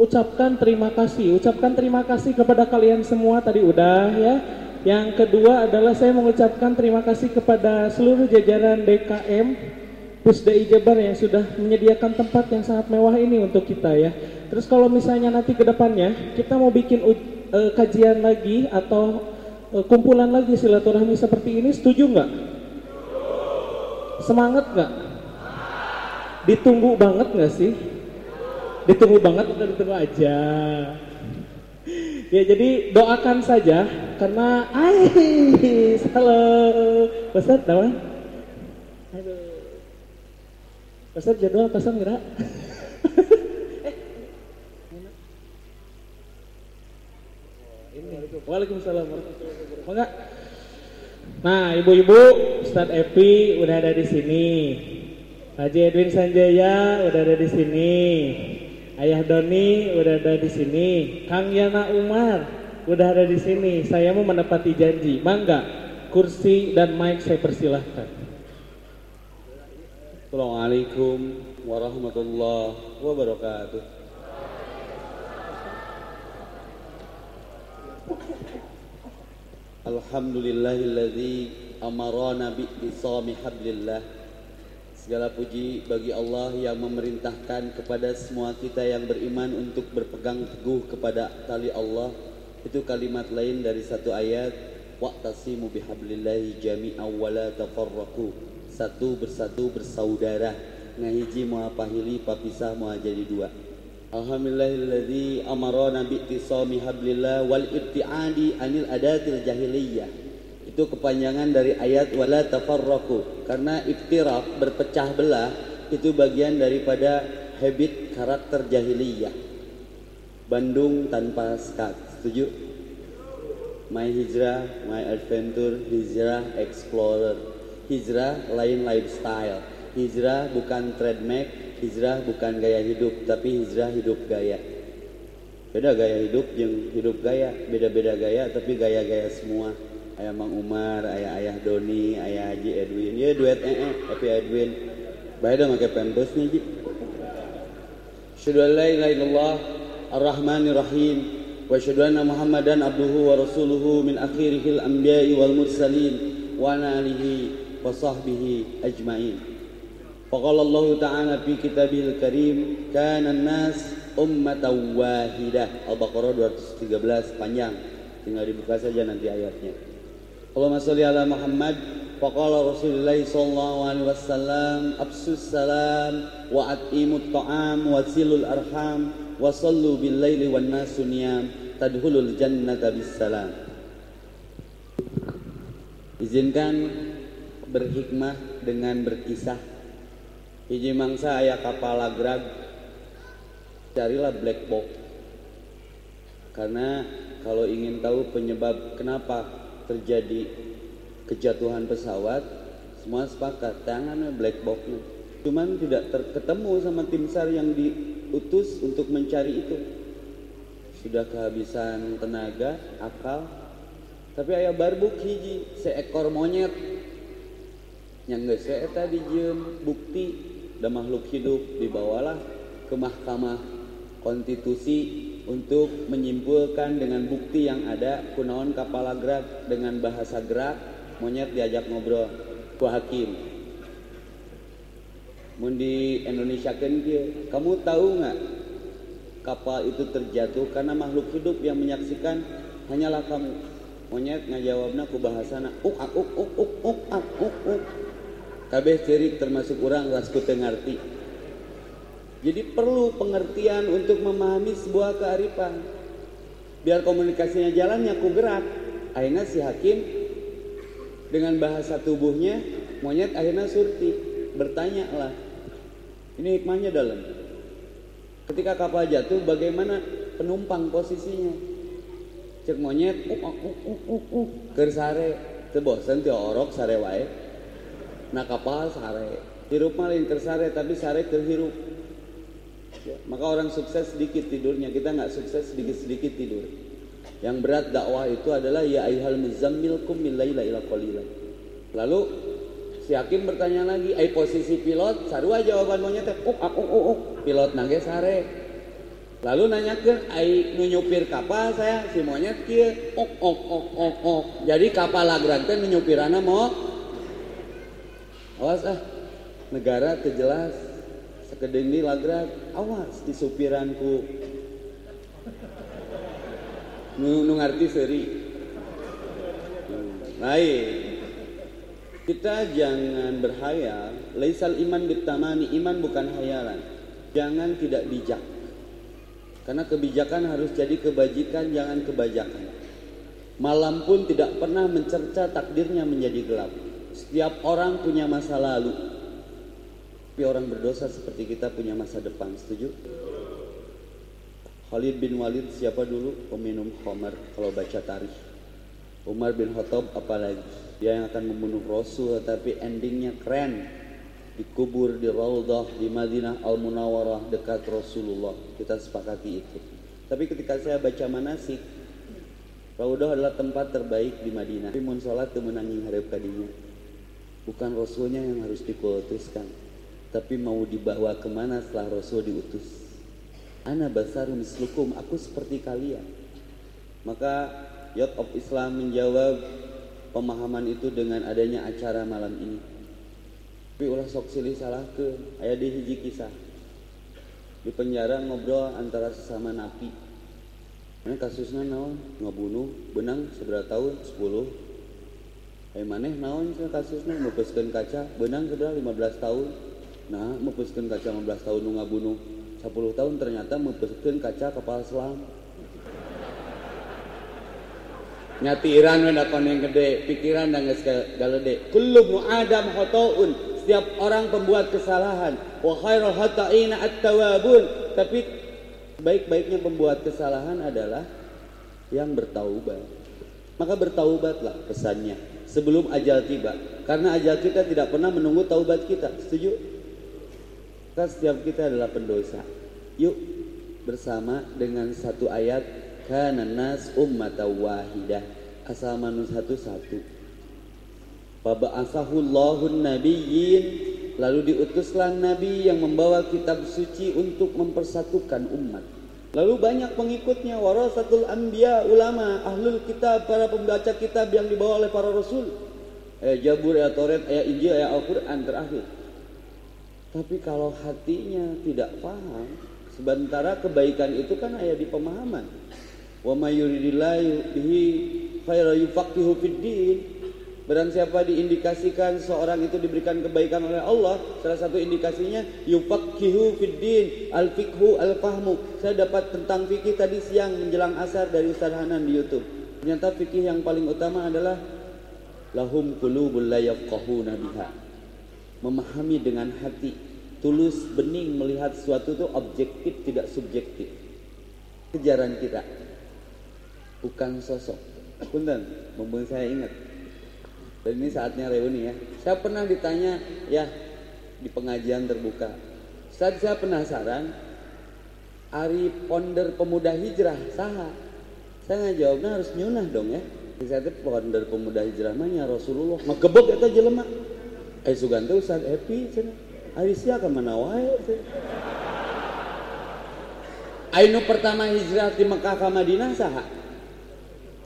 mengucapkan terima kasih. Ucapkan terima kasih kepada kalian semua tadi udah ya. Yang kedua adalah saya mengucapkan terima kasih kepada seluruh jajaran DKM Pusdai Jabar yang sudah menyediakan tempat yang sangat mewah ini untuk kita ya. Terus kalau misalnya nanti ke depannya kita mau bikin uh, kajian lagi atau uh, kumpulan lagi silaturahmi seperti ini, setuju nggak? Semangat nggak? Ditunggu banget nggak sih? Ditunggu banget atau ditunggu aja? Ya jadi doakan saja karena ay halo. Ustaz nama Aduh Ustaz jadwal kosong gerak. Eh, Waalaikumsalam. Warahmatullahi Nah, ibu-ibu, Ustadz Epi udah ada di sini. Haji Edwin Sanjaya udah ada di sini. Ayah Doni udah ada di sini, Kang Yana Umar udah ada di sini. Saya mau menepati janji. Mangga, kursi dan mic saya persilahkan. Assalamualaikum warahmatullahi wabarakatuh. Alhamdulillahilladzi amarana bi hablillah Segala puji bagi Allah yang memerintahkan kepada semua kita yang beriman untuk berpegang teguh kepada tali Allah. Itu kalimat lain dari satu ayat waqtasimu bihablillahi jami'an wa la tafarraqu. Satu bersatu bersaudara. Ngahiji moal pahili papisah moal jadi dua. Alhamdulillahilladzi amarana bi'tisami hablillah wal ibtiadi anil adatil jahiliyah itu kepanjangan dari ayat wala tafarraqu. Karena iftirak berpecah belah itu bagian daripada habit karakter jahiliyah. Bandung tanpa skat setuju? My hijrah my adventure hijrah explorer. Hijrah lain lifestyle. Hijrah bukan trademark hijrah bukan gaya hidup tapi hijrah hidup gaya. Beda gaya hidup yang hidup gaya beda-beda gaya tapi gaya-gaya semua ayah Mang Umar ayah ayah Doni ayah Haji Edwin. Ya duet eh eh tapi Edwin. Baik dong pakai pampers nih Ji. Syadu la ilaha illallah ar-rahmanir rahim wa syadu anna muhammadan abduhu wa rasuluhu min akhirihil anbiya'i wal mursalin. Wa ala alihi wa sahbihi ajma'in. Faqala Allah Ta'ala fi kitabihil karim kana an-nas ummatan wahidah. Al-Baqarah 213 panjang. Tinggal dibuka saja nanti ayatnya Allahumma salli ala Muhammad Faqala Rasulullah sallallahu alaihi wasallam Absus salam Wa at'imut ta'am Wa silul arham Wa sallu bil laili wan nasu Tadhulul jannata bis salam. Izinkan berhikmah dengan berkisah. Hiji mangsa ayah kapal lagrag Carilah black box. Karena kalau ingin tahu penyebab kenapa terjadi kejatuhan pesawat semua sepakat tangannya black boxnya. Cuman tidak ketemu sama tim SAR yang diutus untuk mencari itu. Sudah kehabisan tenaga akal. Tapi ayah barbuk hiji seekor monyet. Yang gak saya tadi jem bukti. Dan makhluk hidup dibawalah ke mahkamah konstitusi untuk menyimpulkan dengan bukti yang ada kunaon kepala gerak dengan bahasa gerak monyet diajak ngobrol. Ku hakim. Mundi Indonesia kan kamu tahu nggak kapal itu terjatuh karena makhluk hidup yang menyaksikan? Hanyalah kamu. Monyet ngajawabna ku bahasana uk uk uk uk uk uk uk kabeh cerik termasuk orang rasku tengarti jadi perlu pengertian untuk memahami sebuah kearifan. Biar komunikasinya jalannya ku gerak. Akhirnya si hakim dengan bahasa tubuhnya monyet akhirnya surti bertanya lah. Ini hikmahnya dalam. Ketika kapal jatuh bagaimana penumpang posisinya? Cek monyet, uh, uh, uh, uh, uh, kersare, tebosan ti orok sare wae. Nah kapal sare, hirup malin kersare tapi sare terhirup Ya, maka orang sukses sedikit tidurnya, kita nggak sukses sedikit-sedikit tidur. Yang berat dakwah itu adalah ya ayyuhal muzammil kum min laila ila qalila. Lalu si hakim bertanya lagi, "Ai posisi pilot?" Sarua jawaban monyet teh, "Uk, uk, uk, uk." Pilot nage sare. lalu nanya ke ai nyupir kapal saya si monyet kia ok ok ok ok ok jadi kapal lagran teh nyupirana mau awas ah negara terjelas sekedeng di awas di supiranku nu, nu ngerti seri lain kita jangan berhayal laisal iman bitamani iman bukan hayalan jangan tidak bijak karena kebijakan harus jadi kebajikan, jangan kebajakan. Malam pun tidak pernah mencerca takdirnya menjadi gelap. Setiap orang punya masa lalu. Tapi orang berdosa seperti kita punya masa depan. Setuju? Khalid bin Walid siapa dulu? Peminum khamar kalau baca tarikh. Umar bin Khattab apalagi? Dia yang akan membunuh Rasul tapi endingnya keren dikubur di Raudah di Madinah Al Munawwarah dekat Rasulullah. Kita sepakati itu. Tapi ketika saya baca manasik, Raudah adalah tempat terbaik di Madinah. Tapi mun sholat menangin harap kadinya. Bukan Rasulnya yang harus dikutuskan, tapi mau dibawa ke mana setelah Rasul diutus. Ana basaru mislukum, aku seperti kalian. Maka Yacht of Islam menjawab pemahaman itu dengan adanya acara malam ini. Tapi ulah sok silih salah ke ayah di hiji kisah. Di penjara ngobrol antara sesama napi. Ini kasusnya naon? Ngabunuh benang seberapa tahun? 10 eh maneh naon kasusnya? Mepeskeun kaca benang seberapa? 15 tahun nah mepeskeun kaca 15 tahun nu ngabunuh 10 tahun ternyata mepeskeun kaca kapal selam. Nyatiran wenda yang gede pikiran dan galede. Kullu nu adam khotoun setiap orang pembuat kesalahan. Wa khairul hata'ina at-tawabun. Tapi baik-baiknya pembuat kesalahan adalah yang bertaubat. Maka bertaubatlah pesannya sebelum ajal tiba. Karena ajal kita tidak pernah menunggu taubat kita. Setuju kan setiap kita adalah pendosa. Yuk bersama dengan satu ayat kana nas ummatan wahidah asal manusia satu satu Faba'asahullahun nabiyyin. Lalu diutuslah Nabi yang membawa kitab suci untuk mempersatukan umat. Lalu banyak pengikutnya Warasatul anbiya ulama Ahlul kitab para pembaca kitab yang dibawa oleh para rasul. Ayat Jabur, ayat Toret, ayat Injil, ayat Al-Quran terakhir Tapi kalau hatinya tidak paham Sementara kebaikan itu kan ayat di pemahaman Wa mayuridillahu bihi khaira yufaqihu fid Barang siapa diindikasikan seorang itu diberikan kebaikan oleh Allah, salah satu indikasinya yufaqihu fiddin, al-fiqhu al-fahmu. Saya dapat tentang fikih tadi siang menjelang asar dari Ustaz Hanan di YouTube. Ternyata fikih yang paling utama adalah lahum qulubul la yafqahuna biha. Memahami dengan hati, tulus bening melihat sesuatu itu objektif tidak subjektif. Kejaran kita bukan sosok. Punten, membuat saya ingat dan ini saatnya reuni ya. Saya pernah ditanya ya di pengajian terbuka. Saat saya penasaran, Ari Ponder Pemuda Hijrah saha? Saya nggak jawabnya harus nyunah dong ya. Saya itu Ponder Pemuda Hijrah mah Rasulullah. Mah gebok eta jelema. Eh Sugante Ustaz Epi cenah. Ari sia ka mana wae Ainu pertama hijrah di Mekah ke Madinah saha?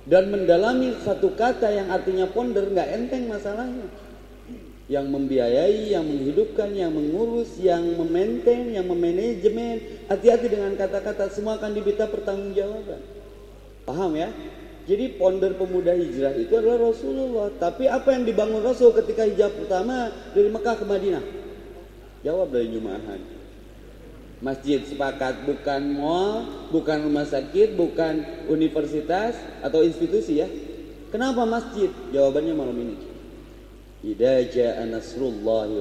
dan mendalami satu kata yang artinya ponder nggak enteng masalahnya yang membiayai, yang menghidupkan, yang mengurus, yang memaintain, yang memanajemen. Hati-hati dengan kata-kata semua akan diminta pertanggungjawaban. Paham ya? Jadi ponder pemuda hijrah itu adalah Rasulullah. Tapi apa yang dibangun Rasul ketika hijrah pertama dari Mekah ke Madinah? Jawab dari Jumahan. Masjid sepakat bukan mall, bukan rumah sakit, bukan universitas atau institusi ya. Kenapa masjid? Jawabannya malam ini. Idza jaa nasrullahi.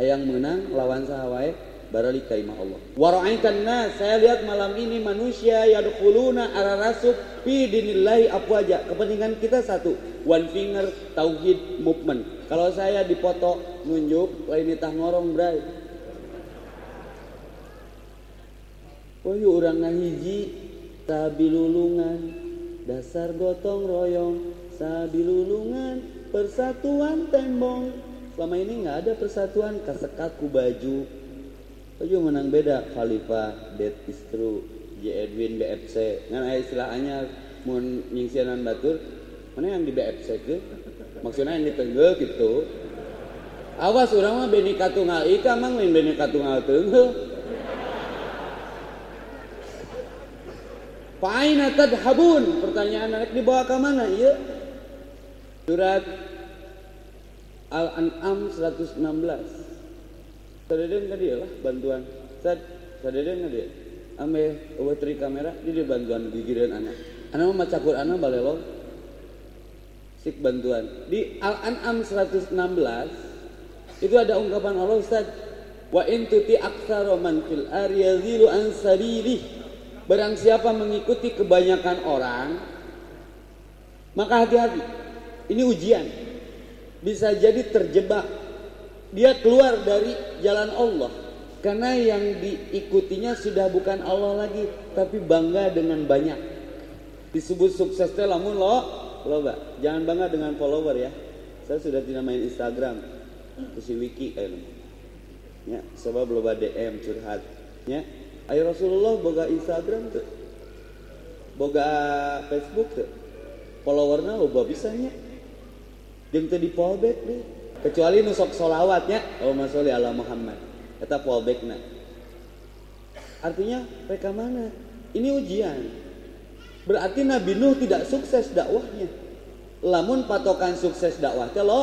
Hayang menang lawan sahawai barali kalimah Allah. Wa ra'aitan nas, saya lihat malam ini manusia yadkhuluna ala rasuk fi dinillahi afwaja. Kepentingan kita satu, one finger tauhid movement. Kalau saya dipoto nunjuk lain tah ngorong bray Oh orang ngahiji sabilulungan dasar gotong royong sabilulungan persatuan tembong selama ini nggak ada persatuan kasekat ku baju baju menang beda khalifah that is true J Edwin BFC ngan aya istilahnya mun nyingsianan batur mana yang di BFC ke maksudnya yang di tenggel gitu awas orang mah benika tunggal ika mang lain benika tunggal tenggel Paina tadhabun? Pertanyaan anak dibawa ke mana? Iya. Surat Al-An'am 116. Sadeden tadi lah bantuan. Sad, sadeden dia. Ame eueuh kamera di dia bantuan gigireun anak. Anak mah maca Qur'an balelo. Sik bantuan. Di Al-An'am 116 itu ada ungkapan Allah Ustaz. Wa in tuti aktsara man fil ardi yazilu an sabilihi Barang siapa mengikuti kebanyakan orang, maka hati-hati. Ini ujian. Bisa jadi terjebak. Dia keluar dari jalan Allah. Karena yang diikutinya sudah bukan Allah lagi, tapi bangga dengan banyak. Disebut sukses teh lamun lo, loba. Jangan bangga dengan follower ya. Saya sudah tidak main Instagram. Kusi wiki eh. Ya, sebab loba DM curhat. Ya, Ayo Rasulullah boga Instagram tuh. Boga Facebook tuh. Followernya loba bisanya. Jeung teu di fallback deh. Kecuali nusok solawatnya. Oh sholli ala Muhammad. Eta fallbackna. Artinya mereka mana? Ini ujian. Berarti Nabi Nuh tidak sukses dakwahnya. Lamun patokan sukses dakwahnya lo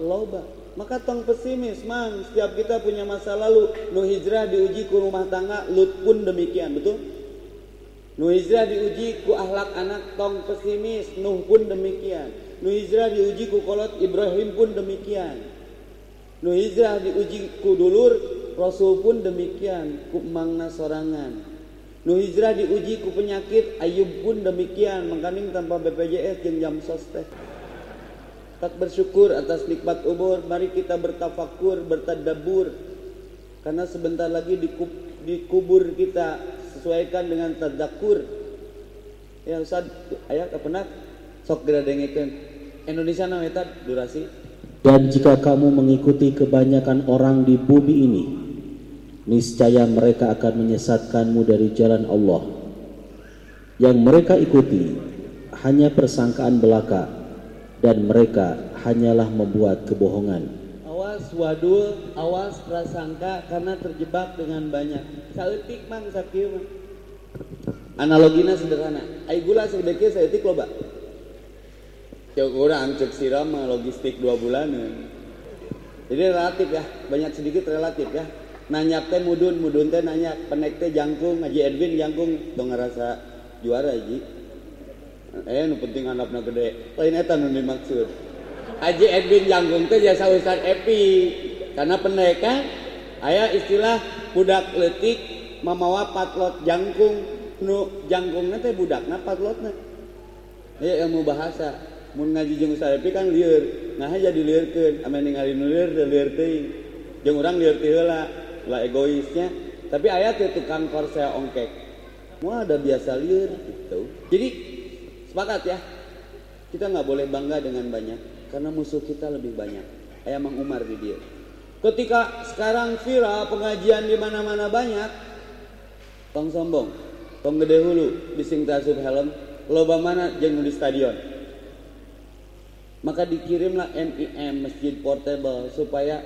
loba maka tong pesimis mang setiap kita punya masa lalu nu hijrah diuji ku rumah tangga lut pun demikian betul nu hijrah diuji ku ahlak anak tong pesimis nuh pun demikian nu hijrah diuji ku kolot ibrahim pun demikian. Nu hijrah diuji ku dulur rasul pun demikian ku mangna sorangan. Nu hijrah diuji ku penyakit ayub pun demikian mengkaning tanpa BPJS jeung jam sos teh. Tak bersyukur atas nikmat umur mari kita bertafakur bertadabur. Karena sebentar lagi dikubur kita sesuaikan dengan tadakur ya Ustaz ayat apa sok geura Indonesia namanya durasi dan jika kamu mengikuti kebanyakan orang di bumi ini niscaya mereka akan menyesatkanmu dari jalan Allah yang mereka ikuti hanya persangkaan belaka dan mereka hanyalah membuat kebohongan. Awas wadul, awas prasangka karena terjebak dengan banyak. Saeutik mang sakieu mah. Analogina sederhana. Ai gula sedekeu saeutik loba. Cek urang cek siram logistik dua bulan. Jadi relatif ya, banyak sedikit relatif ya. Nanya teh mudun, mudun teh nanya, penek teh jangkung, ngaji Edwin jangkung, dong ngerasa juara ji eh nu penting anaknya gede. Lain eta nu dimaksud. Haji Edwin Janggung teh jasa Ustaz Epi. Karena pendek kan aya istilah budak letik mamawa patlot jangkung. Nu jangkungnya teh budakna patlotna. Ya ilmu bahasa mun ngaji jeung Ustaz Epi kan lieur nah jadi liurkeun ame ningali nu lieur lieur teuing jeung urang lieur teh heula lah egoisnya tapi ayat teh tukang korsea ongkek mau ada biasa liur gitu jadi Sepakat ya? Kita nggak boleh bangga dengan banyak karena musuh kita lebih banyak. Ayah Mang Umar di dia. Ketika sekarang viral pengajian di mana-mana banyak, tong sombong, tong gede hulu, bising tasub helm, loba mana jeng di stadion. Maka dikirimlah MIM Masjid Portable supaya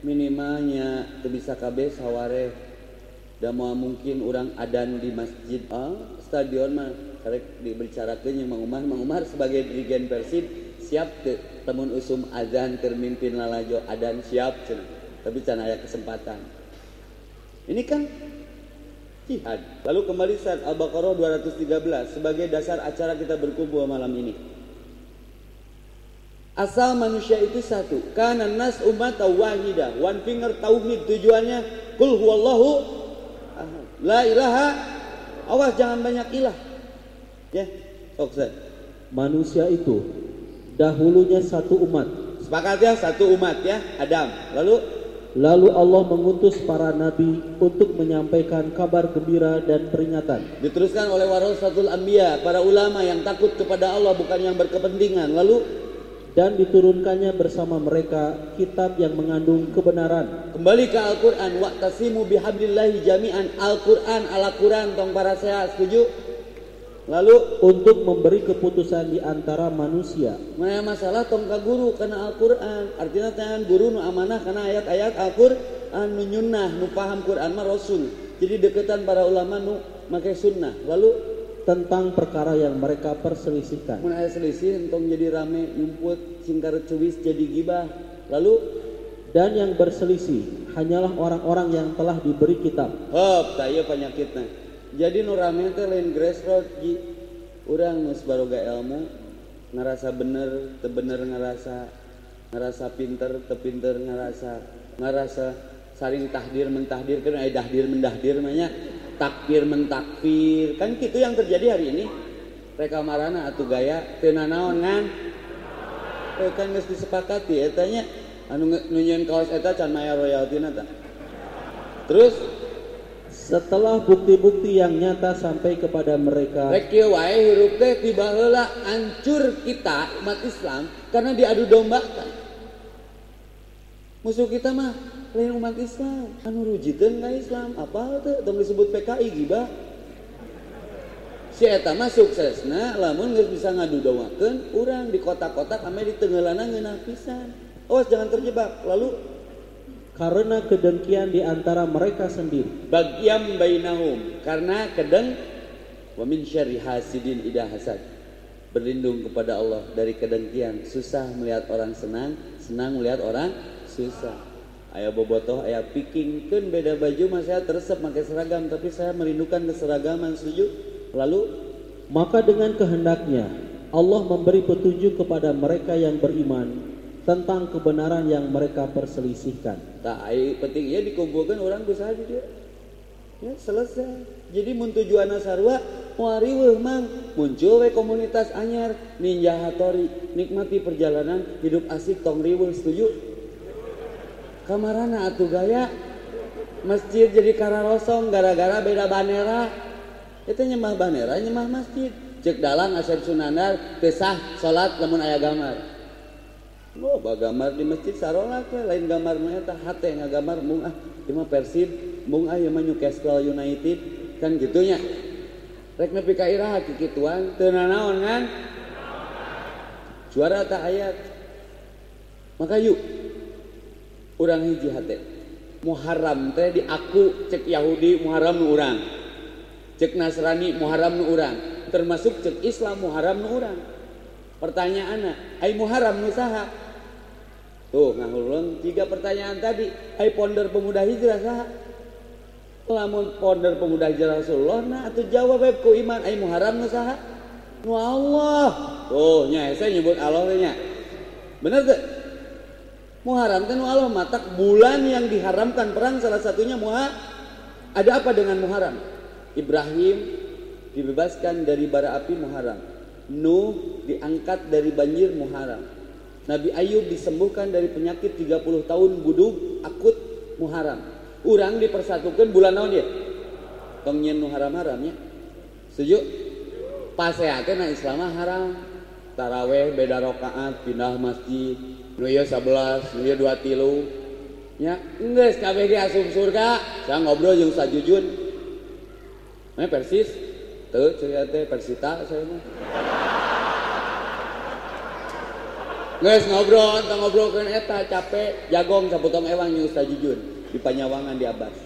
minimalnya bisa KB saware dan mau mungkin orang adan di masjid ah, stadion mah karek dibicarakan yang Mang Umar Mang Umar sebagai dirigen Persib siap ke temun usum azan termimpin lalajo adan siap cina. tapi cina ada kesempatan. Ini kan jihad. Lalu kembali saat Al-Baqarah 213 sebagai dasar acara kita berkumpul malam ini asal manusia itu satu karena nas umat wahidah one finger tauhid tujuannya kul huwallahu la ilaha awas jangan banyak ilah Ya, Oksan. Manusia itu dahulunya satu umat. Sepakat ya, satu umat ya, Adam. Lalu Lalu Allah mengutus para nabi untuk menyampaikan kabar gembira dan peringatan. Diteruskan oleh warasatul anbiya, para ulama yang takut kepada Allah bukan yang berkepentingan. Lalu dan diturunkannya bersama mereka kitab yang mengandung kebenaran Kembali ke Al-Quran. Wa'tasimu bihablillahi jami'an. Al-Quran, Al-Quran, tong para saya setuju? Lalu, untuk memberi keputusan di antara manusia mana masalah tong ka guru karena Al-Quran. Artinya tangan guru nu amanah karena ayat-ayat Al-Quran nu nyunnah, nu paham Quran mah Rasul. Jadi deketan para ulama nu make sunnah. Lalu, tentang perkara yang mereka perselisihkan mun aya selisih entong jadi rame nyumput singkar cewis jadi gibah. Lalu, dan yang berselisih hanyalah orang-orang yang telah diberi kitab hop, tak iya penyakitnya. Jadi nu rame teh lain grassroots ji. Urang geus baroga ilmu ngerasa bener, teu bener ngerasa ngerasa pinter, teu pinter ngerasa ngerasa saling tahdir mentahdir kan aya dahdir mendahdir namanya takbir mentakfir kan gitu yang terjadi hari ini. Reka marana atuh gaya teu nanaon ngan? Eh, kan geus disepakati etanya. Anu nge- nu nyieun kaos eta can maya royaltina terus setelah bukti-bukti yang nyata sampai kepada mereka Rek wae hirup teh tiba heula hancur kita umat Islam karena diadu dombakan. Musuh kita mah lain umat Islam. Anu rujiteun ka Islam, apa teh tong disebut PKI gibah. Si eta mah suksesna lamun geus bisa ngadudowakeun urang di kota-kota ame di tenggeulana ngeunah pisan. Awas jangan terjebak. Lalu karena kedengkian di antara mereka sendiri bagiam bainahum karena kedeng wa min syarri hasidin ida hasad berlindung kepada Allah dari kedengkian susah melihat orang senang senang melihat orang susah ayah bobotoh ayah pikingkeun beda baju mah saya teresep pakai seragam tapi saya merindukan keseragaman setuju? Lalu maka dengan kehendaknya Allah memberi petunjuk kepada mereka yang beriman tentang kebenaran yang mereka perselisihkan. Tak penting. Ya dikumpulkan orang aja dia. Ya selesai. Jadi mun tujuanna sarua mang. Muncul we komunitas anyar. Ninja hatori nikmati perjalanan hidup asik tong riweuh setuju kamarana atuh gaya masjid jadi kararosong gara-gara beda banera itu nyemah banera nyemah masjid cek dalang asep sunandar kesah salat lamun aya gamar Oh, gambar di masjid sarolat we lain gambar mah eta hate ngagambar mung ah ieu mah Persib, mung ah ieu mah Newcastle United kan gitunya. Rek nepi ka iraha kikituan teu kan? Juara tak ayat. Maka yuk urang hiji hate. Muharram teh di aku cek Yahudi Muharram nu urang. Cek Nasrani Muharram nu urang. Termasuk cek Islam Muharram nu urang. Pertanyaannya, ai Muharram nu saha? Tuh ngahulun tiga pertanyaan tadi. Hai ponder pemuda hijrah saha? Lamun ponder pemuda hijrah Rasulullah nah atau jawab ku iman ai Muharram nu saha? Nu Allah. Tuh nya saya nyebut Allah nya. Bener tuh? Muharram teh nu Allah matak bulan yang diharamkan perang salah satunya Muha. Ada apa dengan Muharram? Ibrahim dibebaskan dari bara api Muharram. Nuh diangkat dari banjir Muharram. Nabi Ayub disembuhkan dari penyakit 30 tahun budug akut Muharram. Urang dipersatukan bulan naon dia? Tong nyen nu haram-haramnya. Setuju? Paseate na Islam haram. Taraweh beda rakaat pindah masjid. Nu ieu 11, nu ieu 2 tilu. Ya, geus kabeh ge asup surga. Saya ngobrol jeung sajujun. Mana persis? Tuh, saya teh persita saya mah. Guys ngobrol, tong ngobrolkeun eta capek, jagong saputong ewang jeung Ustaz Jujun di Panyawangan di Abbas.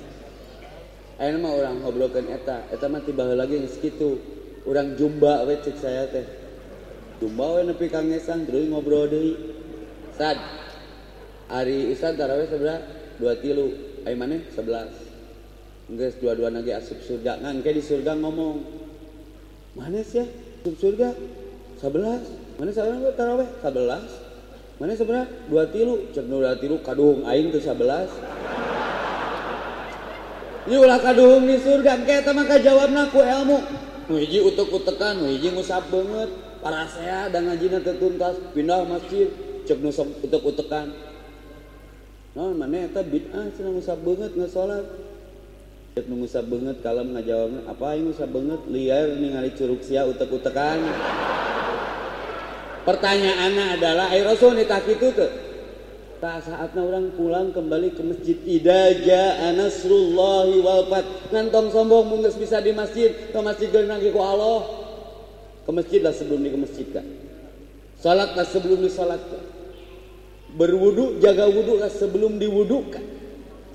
Ayeuna mah urang ngobrolkeun eta, eta mah tiba lagi geus kitu. Urang jumba we saya teh. Jumba we nepi ka ngesan terus ngobrol deui. Sad. Ari Ustaz tarawih sabaraha? Dua tilu. Ai maneh 11. Geus dua-dua lagi asup surga. Ngan ke di surga ngomong. Mana sih ya? Asup surga? 11. Mana sabarang tarawih? 11. Mana sebenarnya dua tilu, cek dua tilu kaduhung aing tuh 11. Ini ulah kaduhung di surga, kayak teman jawabna ku ilmu. Nu hiji utek-utekan, nu hiji ngusap banget. para saya dan ngajina tertuntas pindah masjid cek nu utek-utekan. Nah, mana eta bid'ah cenah ngusap banget ngasolat cek nu ngusap banget kalem ngajawabna apa yang ngusap banget? Liar ningali curug sia utek-utekan. Pertanyaannya adalah ai rasul nita itu tuh Tak saatnya orang pulang kembali ke masjid. Ida Anasrullahi Walfat Ngantong sombong mungkin bisa di masjid. Ke masjid geunang ku Allah. Ke masjid lah sebelum di ke masjid kan salat lah sebelum disalatkan berwudu jaga wudu lah sebelum diwudukan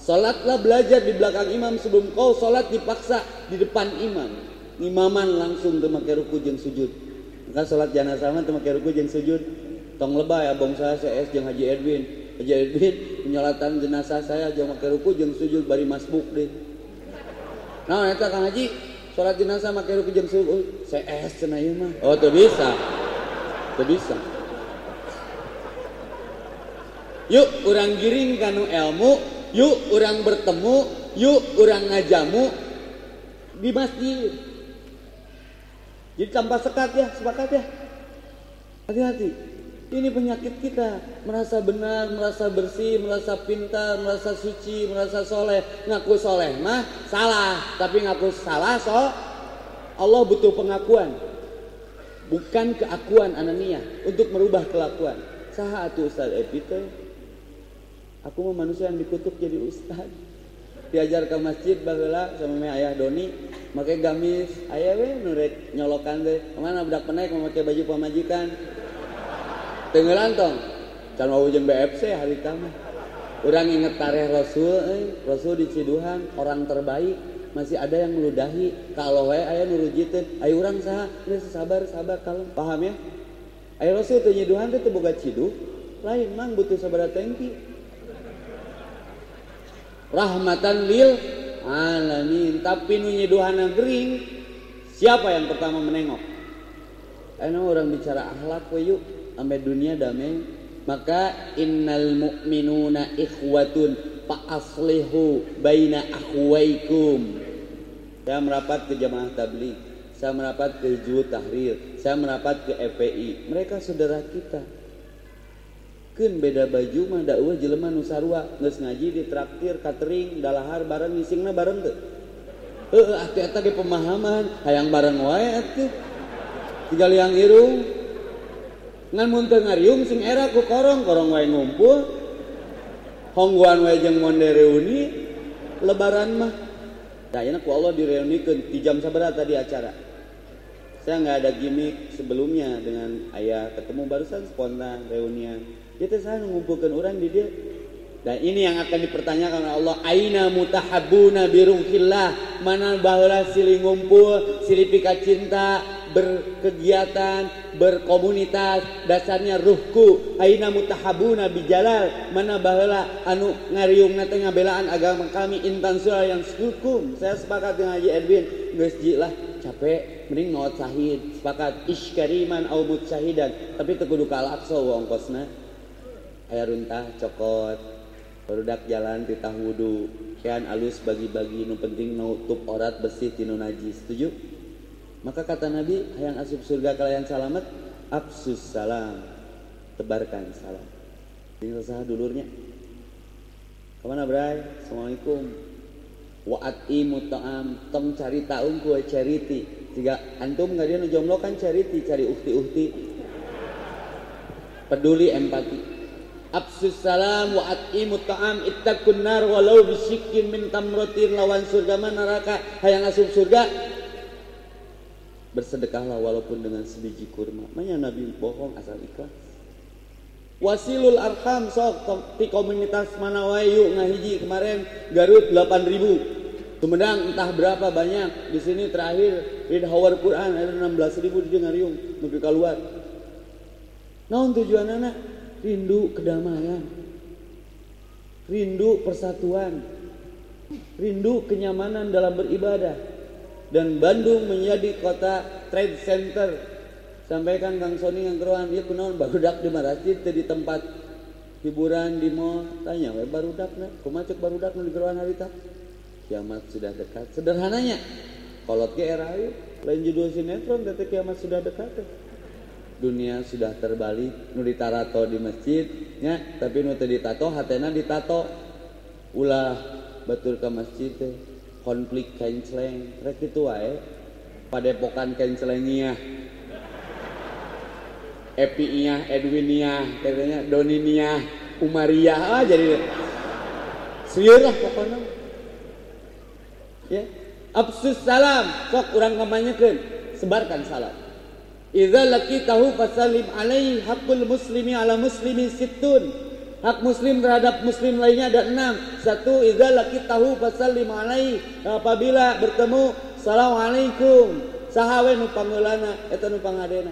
salatlah belajar di belakang imam sebelum kau salat dipaksa di depan imam. Imaman langsung temakai ruku jeng sujud. Maka salat jenazah mah temakai ruku jeng sujud. Tong lebay abong saya CS jeng Haji Edwin. Haji penyolatan jenazah saya jangan pakai ruku jangan sujud bari masbuk deh. Nah eta Kang Haji sholat jenazah pakai ruku sujud saya es cenah mah. Oh tuh bisa. Tuh bisa. Yuk orang giring kanu ilmu. Yuk orang bertemu. Yuk orang ngajamu. Di masjid. Jadi tanpa sekat ya sepakat ya. Hati-hati ini penyakit kita, merasa benar, merasa bersih, merasa pintar, merasa suci, merasa soleh. Ngaku soleh mah salah, tapi ngaku salah so Allah butuh pengakuan, bukan keakuan anania untuk merubah kelakuan. Saha atuh Ustaz Epite? Aku mau manusia yang dikutuk jadi ustaz. Diajar ke masjid baheula sama ayah Doni, make gamis, ayah we nurek nyolokan deh. Ke mana budak penaik memakai baju pemajikan, Tenggelan tong. Can mau jeung BFC hari tamu. Orang inget tareh Rasul, eh, Rasul di Ciduhan orang terbaik. Masih ada yang meludahi. Kalau wae aya nurujiteun ayo urang saha sabar sabar kalem. Paham ya? Ayo Rasul teu nyiduhan teh teu boga cidu lain mang butuh sabar tengki rahmatan lil alamin. Tapi nu nyiduhan gering siapa yang pertama menengok? Ayo orang bicara akhlak we yuk sampai dunia damai. Maka innal mu'minuna ikhwatun fa aslihu baina akhwaikum. Saya merapat ke jamaah tabligh saya merapat ke Hizbut Tahrir saya merapat ke FPI mereka saudara kita. Kan beda baju mah dakwah jelema nu sarua. Geus ngaji di traktir catering dalahar bareng ngisingna bareng teu heuh ati-ati ge pemahaman. Hayang bareng wae atuh. Tinggal yang irung ngan muntah ngariung sing era ku korong korong wae ngumpul. Hongguan wae jeung monde reuni lebaran mah. Kayaknya ku Allah direunikan di jam sabar tadi acara. Saya nggak ada gimmick sebelumnya dengan ayah ketemu barusan spontan reunian. Kita saya mengumpulkan orang di dia. Dan ini yang akan dipertanyakan oleh Allah. Aina mutahabuna biruhillah mana bahwa silih ngumpul silih pika cinta berkegiatan, berkomunitas, dasarnya ruhku, aina mutahabuna bijalal, mana baheula anu ngariung nate ngabelaan agama kami. Intan surah yang hukum. Saya sepakat dengan Haji Edwin, geus lah capek. Mending maut sahid, sepakat iskariman au syahidan, tapi teu kudu ongkosna. Aya runtah cokot, barudak jalan di wudu, kian alus bagi-bagi nu penting nutup orat bersih tinu najis. Setuju? Maka kata Nabi, yang asup surga kalian selamat, absus salam, tebarkan salam. Ini usaha dulurnya. Ke mana Bray? Assalamualaikum. Waati muta'am, tong cari taung kue charity. Jika antum nggak dia jomblo kan charity, cari ukti-ukti. Peduli empati. Absus salam wa at'imu ta'am ittaqun nar walau bisyikkin min tamratin lawan surga mana neraka hayang asup surga bersedekahlah walaupun dengan sebiji kurma. Makanya Nabi bohong asal ikhlas. Wasilul arham sok di komunitas mana wayu ngahiji kemarin Garut 8000 Sumedang entah berapa banyak. Di sini terakhir read Hawar Quran ada 16 ribu di ngariung nepi keluar. Naon tujuan anak rindu kedamaian. Rindu persatuan. Rindu kenyamanan dalam beribadah dan Bandung menjadi kota trade center. Sampaikan Kang Sony yang keruan ya kunaon barudak di masjid di tempat hiburan di mall. Tanya we barudak na kumacek barudak di keruan harita kiamat sudah dekat. Sederhananya kolot ke era lain judul sinetron tete kiamat sudah dekat dunia sudah terbalik nu ditarato di masjid ya tapi nu teu ditato hatena ditato. Ulah betul ke masjid konflik kenceleng rek itu wae padepokan kencelengia Epinya, Edwinia, katanya Doninia, Umaria, ah jadi serius lah pokoknya. Ya, absus salam, sok orang kamanyakeun, sebarkan salam. Idza laqitahu fasallim alaihi haqqul muslimi ala muslimi sittun. hak muslim terhadap muslim lainnya ada enam. Satu idza laki tahu pasal lima alai apabila bertemu assalamualaikum. Sahawe nu pangeulana eta nu pangadena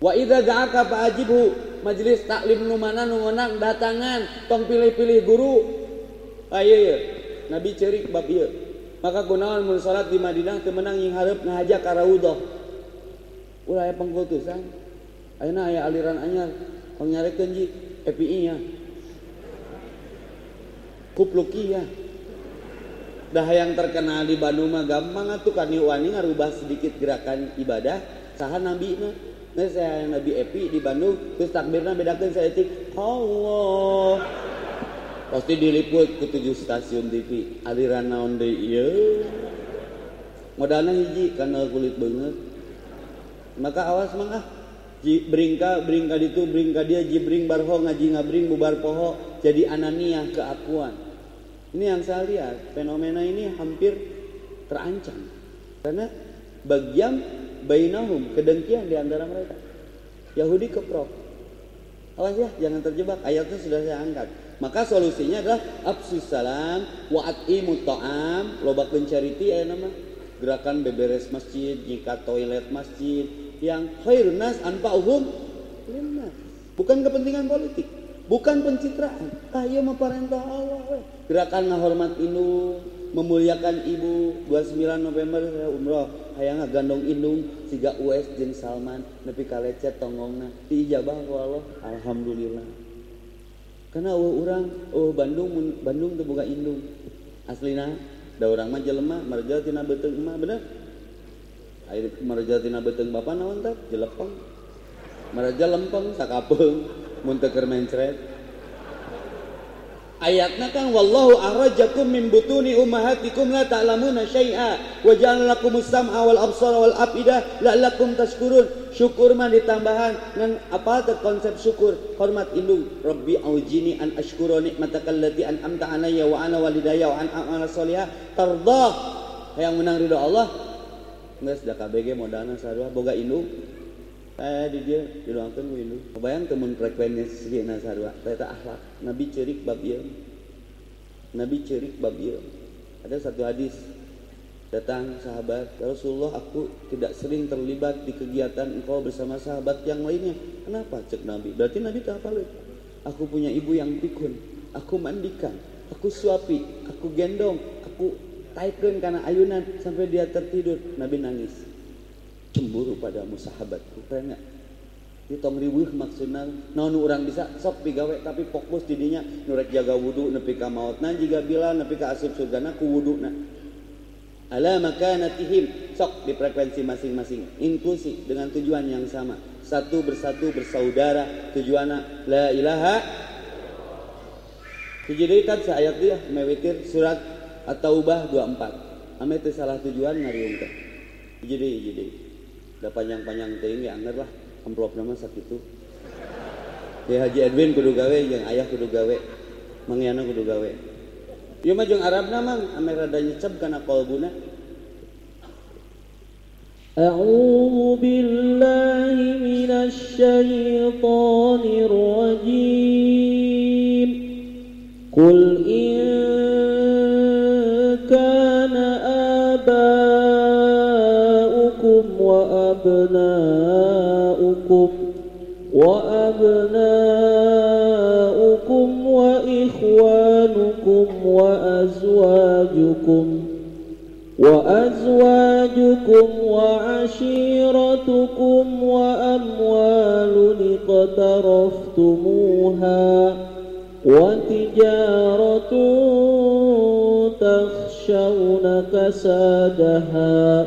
wa idza ga'aka fa'ajibhu majelis taklim nu mana nu ngeunang datangan tong pilih-pilih guru. Ayeuna ah, nabi cerik bab ieu. Maka gunawan mun salat di Madinah teu meunang yang hareup ngahaja ka raudhah ulah aya pengkultusan ayeuna aya aliran anyar. Pangnyarekeun ji. FPI nya kupluki ya dah yang terkenal di Bandung mah gampang atuh kan wani ngarubah sedikit gerakan ibadah. Saha nabi na nah, saya nabi epi di Bandung terus takbirna bedakeun saya etik Allah. Pasti diliput ke tujuh stasiun TV aliran naon deui? Ieu modalna hiji karena kulit banget. Maka awas mah ah beringka beringka itu beringka dia jibring barho ngaji ngabring bubar poho jadi ananiah keakuan. Ini yang saya lihat fenomena ini hampir terancam. Karena bagian bainahum kedengkian di antara mereka. Yahudi keprok. Awas ya jangan terjebak ayatnya sudah saya angkat. Maka solusinya adalah absus salam wa at'imu ta'am loba charity ya nama. Gerakan beberes masjid jika toilet masjid yang khairun nas anfa'uhum linnas. Bukan kepentingan politik, bukan pencitraan. Ah iya mah perintah Allah. Gerakan ngahormat indung, memuliakan ibu 29 November saya umroh. Hayang ngagandong indung siga US jeung Salman. Nepi ka lecet tongongna diijabah ku Allah alhamdulillah. Karena uh, orang uh, Bandung Bandung teu boga indung. Aslina da urang mah jelema marga tina beuteung mah bener air maraja tina beteng bapak naon teh jelepeng maraja lempeng sakapeung mun teu keur mencret Ayatna kan wallahu akhrajakum min butuni ummahatikum la ta'lamuna syai'a wa ja'ala lakumus sam'a wal absara wal afida la'allakum tashkurun. Syukur mah ditambahan ngan apa teh konsep syukur? Hormat indung. Rabbi aujini an ashkura nikmataka allati an'amta alayya wa ana walidayya wa an a'mala sholihah tardah. Yang menang ridho Allah nggak sudah KBG modalnya sarua boga indung saya di dia didoakan ku indung bayang temen frekuensi na sarua. Ternyata akhlak. Nabi cerik bab ieu nabi cerik bab ieu ada satu hadis. Datang sahabat ya Rasulullah aku tidak sering terlibat di kegiatan engkau bersama sahabat yang lainnya. Kenapa? Cek Nabi. Berarti Nabi tak apa aku punya ibu yang pikun. Aku mandikan. Aku suapi. Aku gendong. Aku taikun karena ayunan sampai dia tertidur. Nabi nangis. Cemburu pada sahabatku keren gak tong ribuh maksudnya. Non orang bisa sok pigawe tapi fokus didinya nurek jaga wudhu nepi ka mautna jika bila nepi ka asup surgana ku wudhu na ala makanatihim. Sok di frekuensi masing-masing. Inklusi dengan tujuan yang sama. Satu bersatu bersaudara. Tujuannya la ilaha. Kejadian saya ayat dia mewitir surat At-Taubah 24. Ame teh salah tujuan ngariung teh. Jadi jadi. Da panjang-panjang teh ya anger lah amplop nama sakitu. Ya Haji Edwin kudu gawe jeung ayah kudu gawe. Mangiana kudu gawe. Ieu mah jeung Arab nama ame rada nyecep kana qalbuna. أعوذ بالله من الشيطان الرجيم قل إن وأبناؤكم وأبناؤكم وإخوانكم وأزواجكم وأزواجكم وعشيرتكم وأموال اقترفتموها وتجارة تخشون كسادها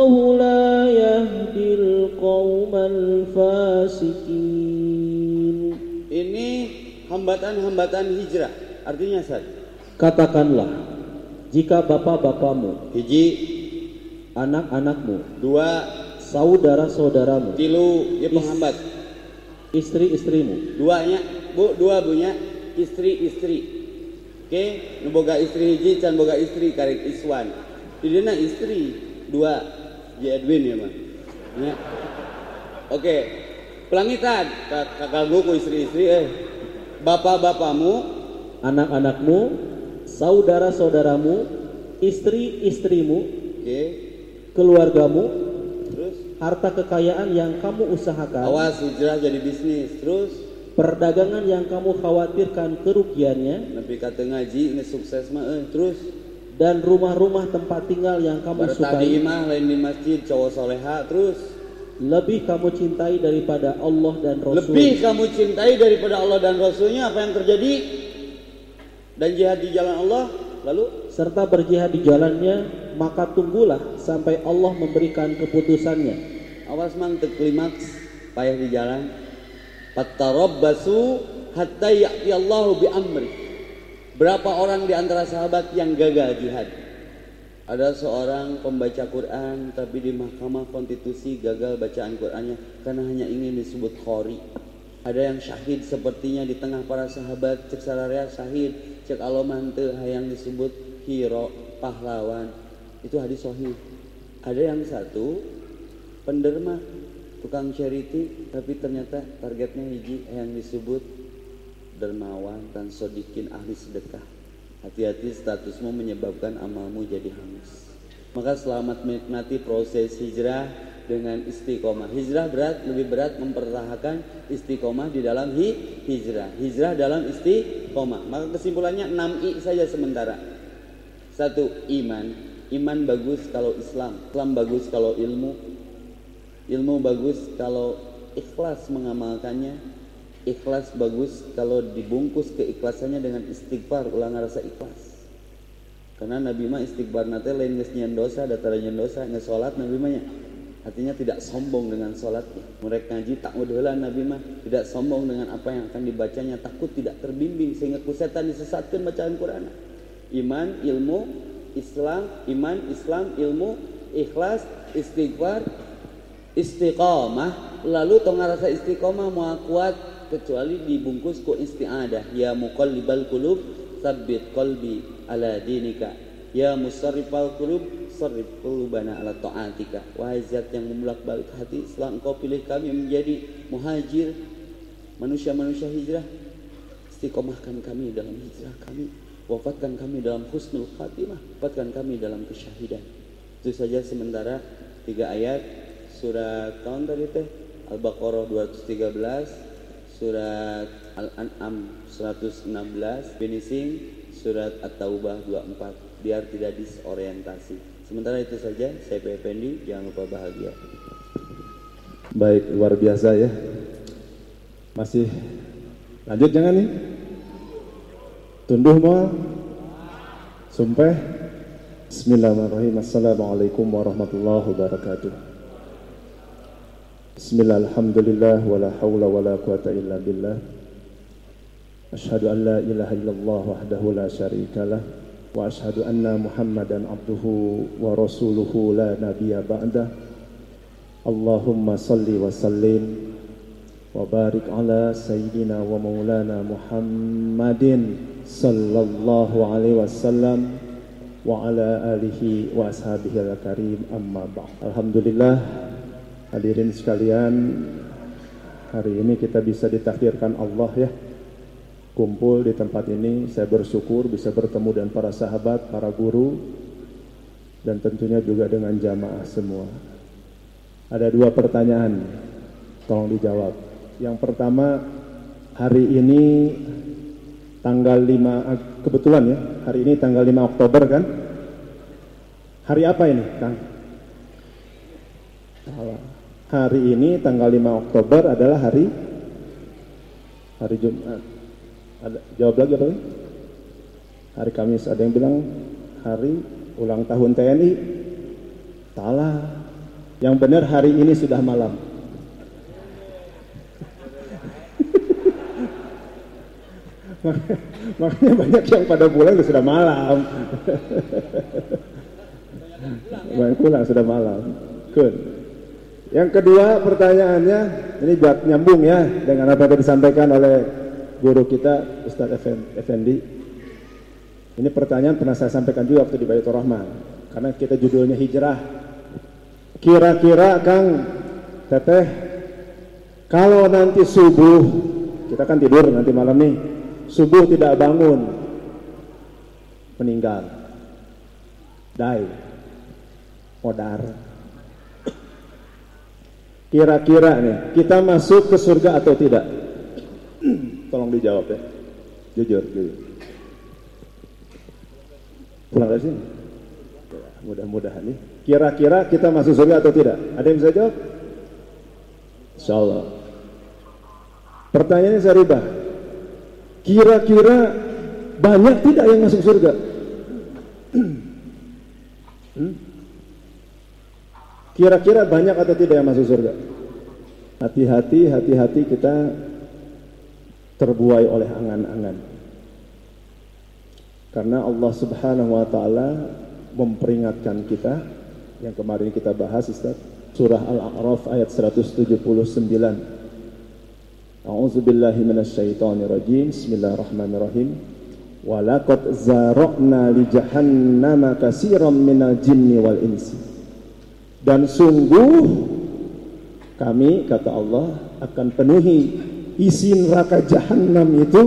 الفاسقين Ini hambatan-hambatan hijrah. Artinya Sat, Katakanlah jika bapak-bapamu, hiji, anak-anakmu, dua, saudara-saudaramu, tilu, ya Is- penghambat. istri-istrimu, Duanya, bu, dua punya istri-istri. Oke, nu boga istri hiji can boga istri karek iswan. Didina istri dua, Ji Edwin ya mah. Ya. Oke, pelangitan kakak ku istri-istri eh. Bapak-bapakmu, anak-anakmu, saudara-saudaramu, istri-istrimu, oke. keluargamu, Terus harta kekayaan yang kamu usahakan, awas hijrah jadi bisnis. Terus perdagangan yang kamu khawatirkan kerugiannya, nepi kata ngaji nge sukses mah eh. Terus dan rumah-rumah tempat tinggal yang kamu pada sukai, tadi imah lain di masjid cowok soleha terus lebih kamu cintai daripada Allah dan Rasul. Lebih kamu cintai daripada Allah dan Rasulnya apa yang terjadi? Dan jihad di jalan Allah lalu? Serta berjihad di jalannya, maka tunggulah sampai Allah memberikan keputusannya. awas teu klimaks payah di jalan. Fatarabbasu hatta ya'ti Allahu bi amri. Berapa orang di antara sahabat yang gagal jihad ada seorang pembaca Quran tapi di Mahkamah Konstitusi gagal bacaan Qurannya karena hanya ingin disebut khori. Ada yang syahid sepertinya di tengah para sahabat cek sararea syahid cek aloman teu hayang disebut hero pahlawan. Itu hadis sahih. Ada yang satu penderma tukang charity tapi ternyata targetnya hiji yang disebut dermawan dan sodikin ahli sedekah hati-hati statusmu menyebabkan amalmu jadi hangus. Maka selamat menikmati proses hijrah dengan istiqomah. Hijrah berat lebih berat mempertahankan istiqomah di dalam hi, hijrah. Hijrah dalam istiqomah. Maka kesimpulannya 6 i saja sementara. Satu iman. Iman bagus kalau Islam. Islam bagus kalau ilmu. Ilmu bagus kalau ikhlas mengamalkannya ikhlas bagus kalau dibungkus keikhlasannya dengan istighfar ulang rasa ikhlas karena Nabi mah istighfar nate lain geus dosa datara nyeun dosa nge salat Nabi mah nya. artinya tidak sombong dengan salatnya mereka ngaji tak heula Nabi mah tidak sombong dengan apa yang akan dibacanya takut tidak terbimbing sehingga ku setan disesatkan bacaan Quran iman ilmu Islam iman Islam ilmu ikhlas istighfar istiqamah lalu tong ngarasa istiqamah mau kuat kecuali dibungkus ku isti'adah. Ya muqallibal qulub tsabbit qalbi ala dinika. Ya musarrifal qulub sarrif qulubana ala taatika. Wahai zat yang membolak-balik hati setelah engkau pilih kami menjadi muhajir manusia-manusia hijrah istiqomahkan kami dalam hijrah kami wafatkan kami dalam husnul khatimah wafatkan kami dalam kesyahidan. Itu saja sementara tiga ayat. Surat tahun tadi teh Al-Baqarah 213 surat Al-An'am 116 finishing surat At-Taubah 24 biar tidak disorientasi sementara itu saja saya Pendi jangan lupa bahagia Baik, luar biasa ya. Masih lanjut jangan nih? Tunduh mau? Sumpah? Bismillahirrahmanirrahim. Assalamualaikum warahmatullahi wabarakatuh. Bismillah, alhamdulillah, wa la hawla wa la quwata illa billah. Ashhadu an la ilaha illallah wahdahu la syarika lah. Wa ashhadu anna muhammadan abduhu wa rasuluhu la nabiyya ba'dah. Allahumma salli wa sallim wa barik ala sayyidina wa maulana Muhammadin sallallahu alaihi wasallam wa ala alihi wa ashabihi hadirin sekalian hari ini kita bisa ditakdirkan Allah ya kumpul di tempat ini saya bersyukur bisa bertemu dengan para sahabat, para guru dan tentunya juga dengan jamaah semua. Ada dua pertanyaan, tolong dijawab. Yang pertama, hari ini tanggal 5, kebetulan ya, hari ini tanggal 5 Oktober kan? Hari apa ini, Kang? Hari ini tanggal 5 Oktober adalah hari hari Jumat. Ada jawab lagi apa? Hari Kamis. Ada yang bilang hari ulang tahun TNI. Salah. Yang benar hari ini sudah malam. Makanya banyak yang pada pulang sudah malam. Banyak pulang sudah malam. Good. Yang kedua pertanyaannya, ini buat nyambung ya dengan apa yang disampaikan oleh guru kita Ustadz Effendi. Ini pertanyaan pernah saya sampaikan juga waktu di Baitur Rahman. Karena kita judulnya hijrah. Kira-kira Kang Teteh, kalau nanti subuh, kita kan tidur nanti malam nih, subuh tidak bangun, meninggal, die, modar. Kira-kira nih, kita masuk ke surga atau tidak? Tolong dijawab ya, jujur, jujur. Pulang dari sini. Mudah-mudahan nih. Kira-kira kita masuk surga atau tidak? Ada yang bisa jawab? Insya Allah. Pertanyaannya saya rubah. Kira-kira banyak tidak yang masuk surga? Hmm? Kira-kira banyak atau tidak yang masuk surga? Hati-hati, hati-hati kita terbuai oleh angan-angan. Karena Allah Subhanahu wa taala memperingatkan kita yang kemarin kita bahas Ustaz, surah Al-A'raf ayat 179. A'udzu billahi minasyaitonir rajim. Bismillahirrahmanirrahim. Walaqad zara'na li jahannama katsiran minal jinni wal insi. Dan sungguh kami kata Allah akan penuhi isi neraka jahanam itu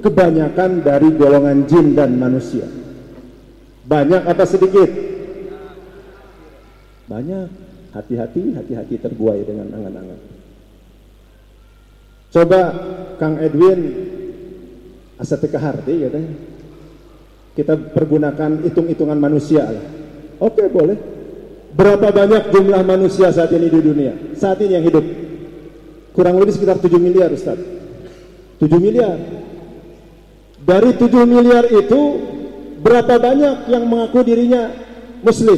kebanyakan dari golongan jin dan manusia. Banyak apa sedikit? Banyak. Hati-hati, hati-hati terbuai dengan angan-angan. Coba Kang Edwin Asatika Hardi katanya. Kita pergunakan hitung-hitungan manusia lah. Oke boleh. Berapa banyak jumlah manusia saat ini di dunia? Saat ini yang hidup. Kurang lebih sekitar 7 miliar Ustaz. 7 miliar. Dari 7 miliar itu berapa banyak yang mengaku dirinya muslim?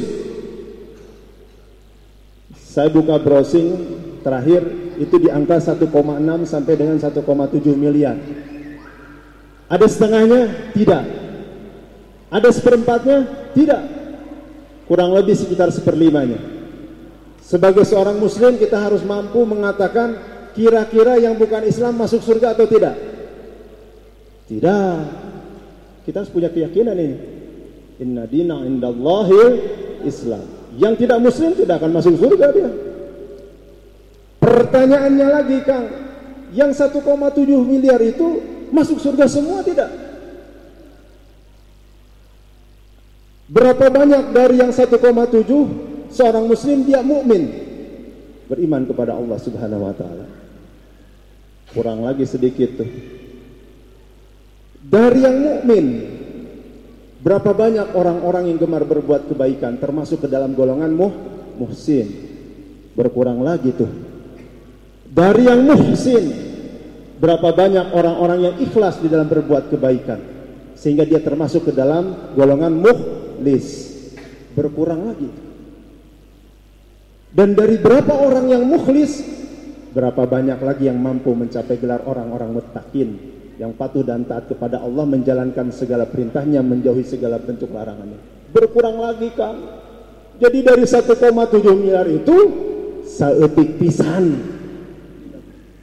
Saya buka browsing terakhir itu di angka 1,6 sampai dengan 1,7 miliar. Ada setengahnya? Tidak. Ada seperempatnya? Tidak. Kurang lebih sekitar seperlimanya. Sebagai seorang muslim kita harus mampu mengatakan kira-kira yang bukan Islam masuk surga atau tidak? Tidak. Kita harus punya keyakinan ini. Inna dina indallahi Islam. Yang tidak muslim tidak akan masuk surga dia. Pertanyaannya lagi Kang, yang 1,7 miliar itu masuk surga semua tidak? Berapa banyak dari yang 1,7 seorang muslim dia mukmin beriman kepada Allah Subhanahu wa taala? Kurang lagi sedikit tuh. Dari yang mukmin berapa banyak orang-orang yang gemar berbuat kebaikan termasuk ke dalam golongan muh, muhsin? Berkurang lagi tuh. Dari yang muhsin berapa banyak orang-orang yang ikhlas di dalam berbuat kebaikan sehingga dia termasuk ke dalam golongan mukhlis. Berkurang lagi. Dan dari berapa orang yang mukhlis berapa banyak lagi yang mampu mencapai gelar orang-orang muttaqin yang patuh dan taat kepada Allah menjalankan segala perintahnya menjauhi segala bentuk larangannya berkurang lagi kan jadi dari 1,7 miliar itu seetik pisan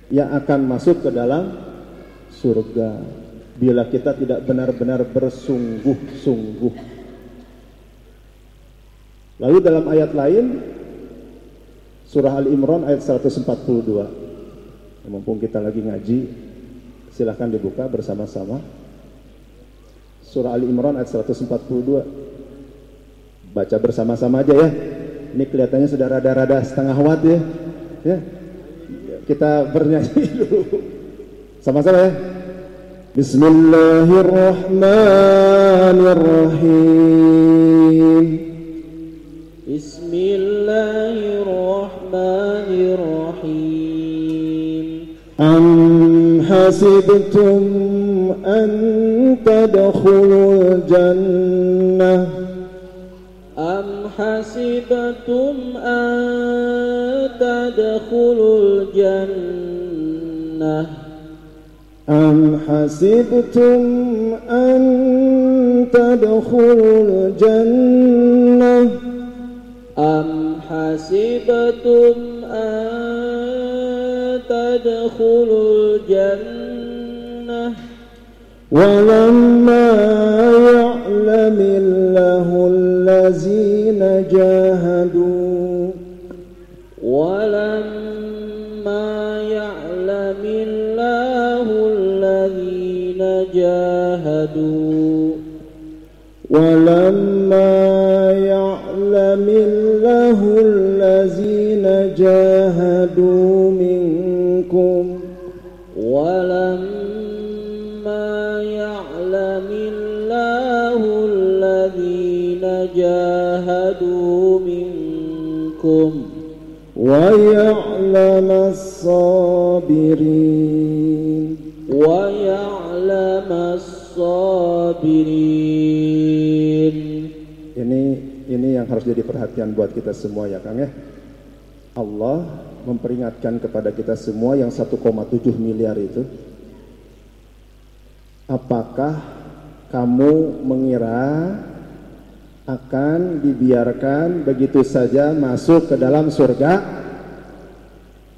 yang akan masuk ke dalam surga bila kita tidak benar-benar bersungguh-sungguh lalu dalam ayat lain surah Al-Imran ayat 142 mumpung kita lagi ngaji silahkan dibuka bersama-sama. Surah Ali Imran ayat 142 baca bersama-sama aja ya. Ini kelihatannya sudah rada-rada setengah watt ya. Ya. Kita bernyanyi dulu. Sama-sama ya. Bismillahirrahmanirrahim الرحيم أم حسبتم أن تدخلوا الجنة؟ أم حسبتم أن تدخلوا الجنة؟ أم حسبتم أن تدخلوا الجنة؟ أم حسبتم أن تدخلوا الجنة ولما يعلم الله الذين جاهدوا ولما يعلم الله الذين جاهدوا ولما جاهدوا منكم ولما يعلم الله الذين جاهدوا منكم ويعلم الصابرين ويعلم الصابرين Ini ini yang harus jadi perhatian buat kita semua ya Kang ya. Allah memperingatkan kepada kita semua yang 1,7 miliar itu. Apakah kamu mengira akan dibiarkan begitu saja masuk ke dalam surga?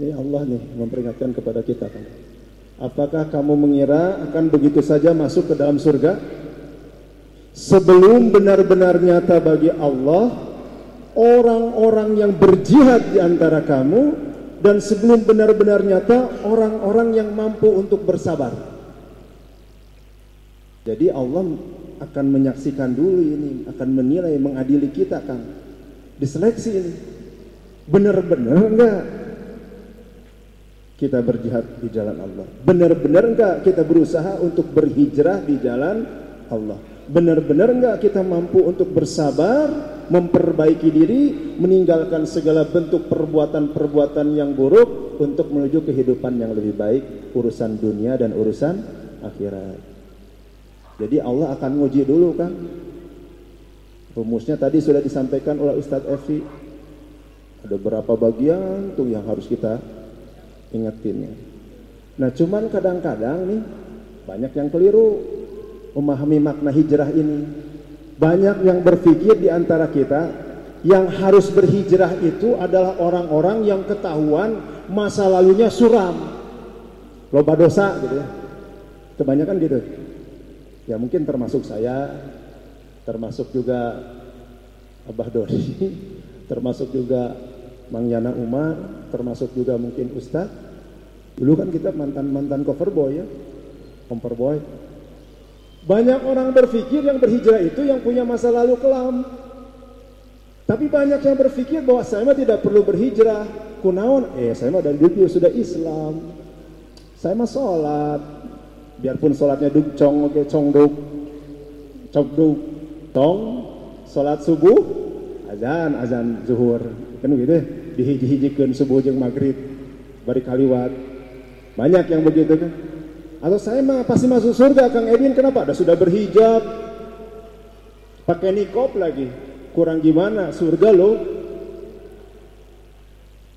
Ini Allah nih memperingatkan kepada kita kan. Apakah kamu mengira akan begitu saja masuk ke dalam surga? Sebelum benar-benar nyata bagi Allah orang-orang yang berjihad di antara kamu dan sebelum benar-benar nyata orang-orang yang mampu untuk bersabar. Jadi Allah akan menyaksikan dulu ini, akan menilai, mengadili kita kan. Diseleksi ini. Benar-benar enggak kita berjihad di jalan Allah? Benar-benar enggak kita berusaha untuk berhijrah di jalan Allah? Benar-benar enggak kita mampu untuk bersabar, memperbaiki diri, meninggalkan segala bentuk perbuatan-perbuatan yang buruk untuk menuju kehidupan yang lebih baik, urusan dunia dan urusan akhirat. Jadi Allah akan nguji dulu kan. Rumusnya tadi sudah disampaikan oleh Ustadz Evi. Ada berapa bagian tuh yang harus kita ingetin ya. Nah cuman kadang-kadang nih banyak yang keliru memahami makna hijrah ini. Banyak yang berpikir di antara kita yang harus berhijrah itu adalah orang-orang yang ketahuan masa lalunya suram. Loba dosa gitu ya. Kebanyakan gitu. Ya mungkin termasuk saya, termasuk juga Abah Dori, termasuk juga Mang Yana Umar, termasuk juga mungkin Ustadz. Dulu kan kita mantan-mantan cover boy ya, cover boy. Banyak orang berpikir yang berhijrah itu yang punya masa lalu kelam. Tapi banyak yang berpikir bahwa saya mah tidak perlu berhijrah. Kunaon? Eh saya mah dari dulu sudah Islam. Saya mah sholat. Biarpun sholatnya duk cong oke cong duk. Tong. Sholat subuh. Azan, azan zuhur. Kan gitu dihiji-hijikan subuh jeung maghrib. Bari kaliwat. Banyak yang begitu kan. Atau saya mah pasti masuk surga Kang Edin kenapa? Ada sudah berhijab. Pakai nikop lagi. Kurang gimana? Surga loh.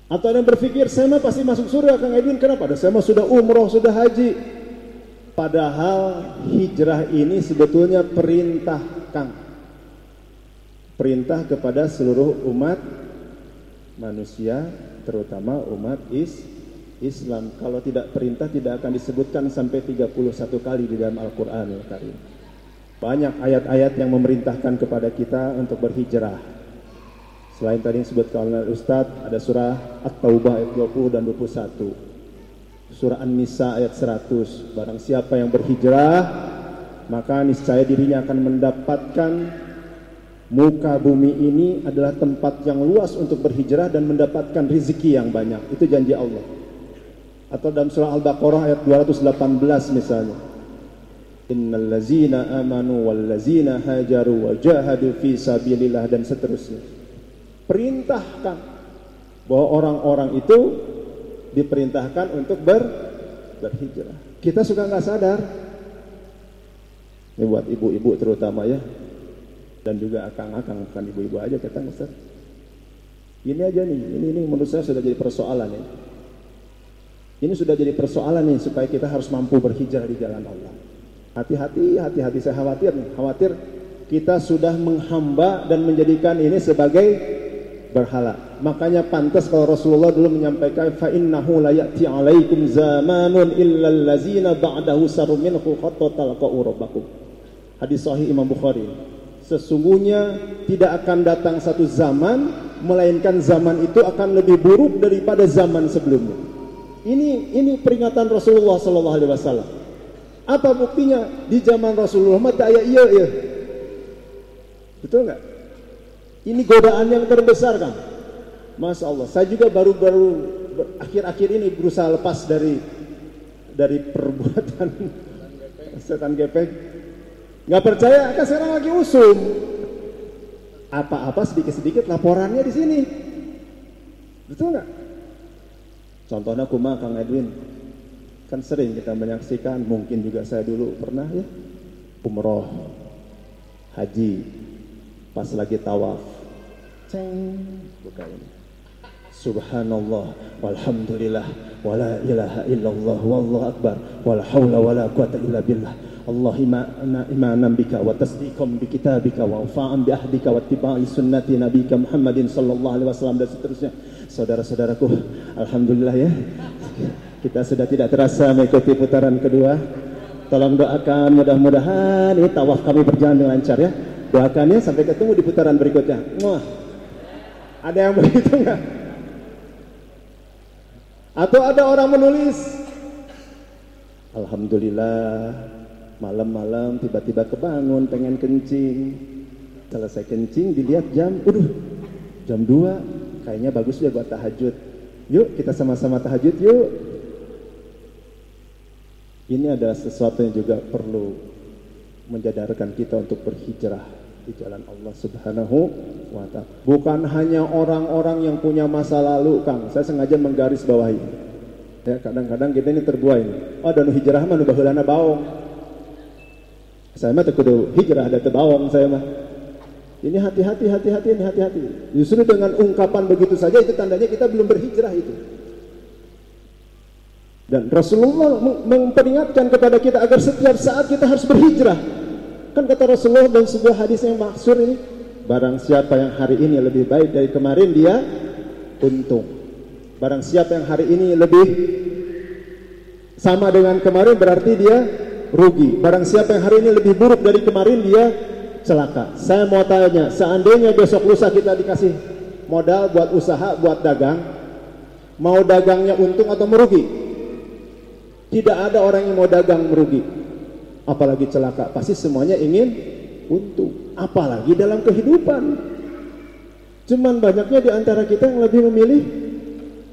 Atau ada yang berpikir saya mah pasti masuk surga Kang Edin kenapa? Ada saya mah sudah umroh, sudah haji. Padahal hijrah ini sebetulnya perintah Kang. Perintah kepada seluruh umat manusia, terutama umat is Islam. Kalau tidak perintah tidak akan disebutkan sampai 31 kali di dalam Al-Qur'an Karim. Banyak ayat-ayat yang memerintahkan kepada kita untuk berhijrah. Selain tadi yang disebutkan oleh Ustadz, ada surah At-Taubah ayat 20 dan 21. Surah An-Nisa ayat 100. Barang siapa yang berhijrah, maka niscaya dirinya akan mendapatkan muka bumi ini adalah tempat yang luas untuk berhijrah dan mendapatkan rizki yang banyak. Itu janji Allah. Atau dalam surah Al-Baqarah ayat 218 misalnya. Innal ladzina amanu wal ladzina hajaru wa jahadu fi sabilillah dan seterusnya. Perintahkan bahwa orang-orang itu diperintahkan untuk ber berhijrah. Kita suka nggak sadar. Ini buat ibu-ibu terutama ya. Dan juga akang-akang bukan ibu-ibu aja kata Ustaz. Ini aja nih, ini ini menurut saya sudah jadi persoalan ya. Ini sudah jadi persoalan nih supaya kita harus mampu berhijrah di jalan Allah. Hati-hati, hati-hati saya khawatir nih, khawatir kita sudah menghamba dan menjadikan ini sebagai berhala. Makanya pantas kalau Rasulullah dulu menyampaikan fa innahu la ya'ti 'alaikum zamanun illa allazina ba'dahu sarum minhu hatta talqa'u rabbakum. Hadis sahih Imam Bukhari. Sesungguhnya tidak akan datang satu zaman melainkan zaman itu akan lebih buruk daripada zaman sebelumnya. Ini ini peringatan Rasulullah sallallahu alaihi wasallam. Apa buktinya di zaman Rasulullah mata ayat iya iya. Betul nggak? Ini godaan yang terbesar kan. Masya Allah. Saya juga baru-baru akhir-akhir ini berusaha lepas dari dari perbuatan setan gepeng. Nggak percaya, kan sekarang lagi usum. Apa-apa sedikit-sedikit laporannya di sini. Betul nggak? Contohnya kuma Kang Edwin. Kan sering kita menyaksikan, mungkin juga saya dulu pernah ya, umroh, haji, pas lagi tawaf. Ceng buka ini. Subhanallah walhamdulillah wala ilaha illallah wallahu akbar wala haula wala quwata illa billah Tasdiqan bi kitabika wa ufa'an bi ahdika wa tiba'i sunnati nabika Muhammadin sallallahu alaihi wasallam dan seterusnya. Saudara-saudaraku alhamdulillah ya. Kita sudah tidak terasa mengikuti putaran kedua. Tolong doakan mudah-mudahan ini tawaf kami berjalan dengan lancar ya. Doakannya sampai ketemu di putaran berikutnya. Wah, ada yang begitu nggak? Atau ada orang menulis, Alhamdulillah malam-malam tiba-tiba kebangun pengen kencing. Selesai kencing dilihat jam, udah jam 2 kayaknya bagus ya buat tahajud. Yuk kita sama-sama tahajud yuk. Ini adalah sesuatu yang juga perlu menjadarkan kita untuk berhijrah di jalan Allah Subhanahu wa taala. Bukan hanya orang-orang yang punya masa lalu, Kang. Saya sengaja menggaris bawahi. Ya, kadang-kadang kita ini terbuai. Oh, dan hijrah mah nu baheulana. Saya mah teu hijrah ada baong saya mah. Ini hati-hati, hati-hati, ini hati-hati. Justru dengan ungkapan begitu saja itu tandanya kita belum berhijrah itu. Dan Rasulullah memperingatkan kepada kita agar setiap saat kita harus berhijrah. Kan kata Rasulullah dan sebuah hadis yang maksur ini, barang siapa yang hari ini lebih baik dari kemarin dia untung. Barang siapa yang hari ini lebih sama dengan kemarin berarti dia rugi. Barang siapa yang hari ini lebih buruk dari kemarin dia celaka. Saya mau tanya, seandainya besok lusa kita dikasih modal buat usaha, buat dagang, mau dagangnya untung atau merugi? Tidak ada orang yang mau dagang merugi. Apalagi celaka. Pasti semuanya ingin untung. Apalagi dalam kehidupan. Cuman banyaknya di antara kita yang lebih memilih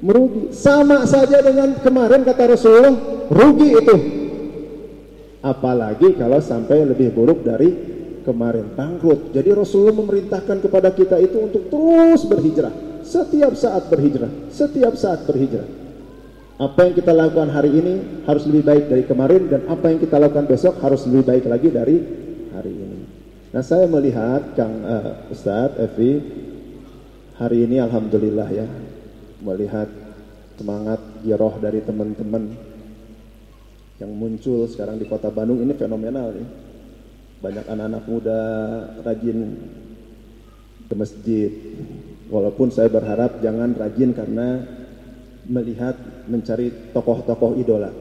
merugi. Sama saja dengan kemarin kata Rasulullah, rugi itu. Apalagi kalau sampai lebih buruk dari kemarin bangkrut. Jadi Rasulullah memerintahkan kepada kita itu untuk terus berhijrah. Setiap saat berhijrah. Setiap saat berhijrah. Apa yang kita lakukan hari ini harus lebih baik dari kemarin dan apa yang kita lakukan besok harus lebih baik lagi dari hari ini. Nah saya melihat Kang uh, Ustadz Evi hari ini Alhamdulillah ya melihat semangat giroh dari teman-teman yang muncul sekarang di kota Bandung ini fenomenal ya. Banyak anak-anak muda rajin ke masjid. Walaupun saya berharap jangan rajin karena melihat mencari tokoh-tokoh idola.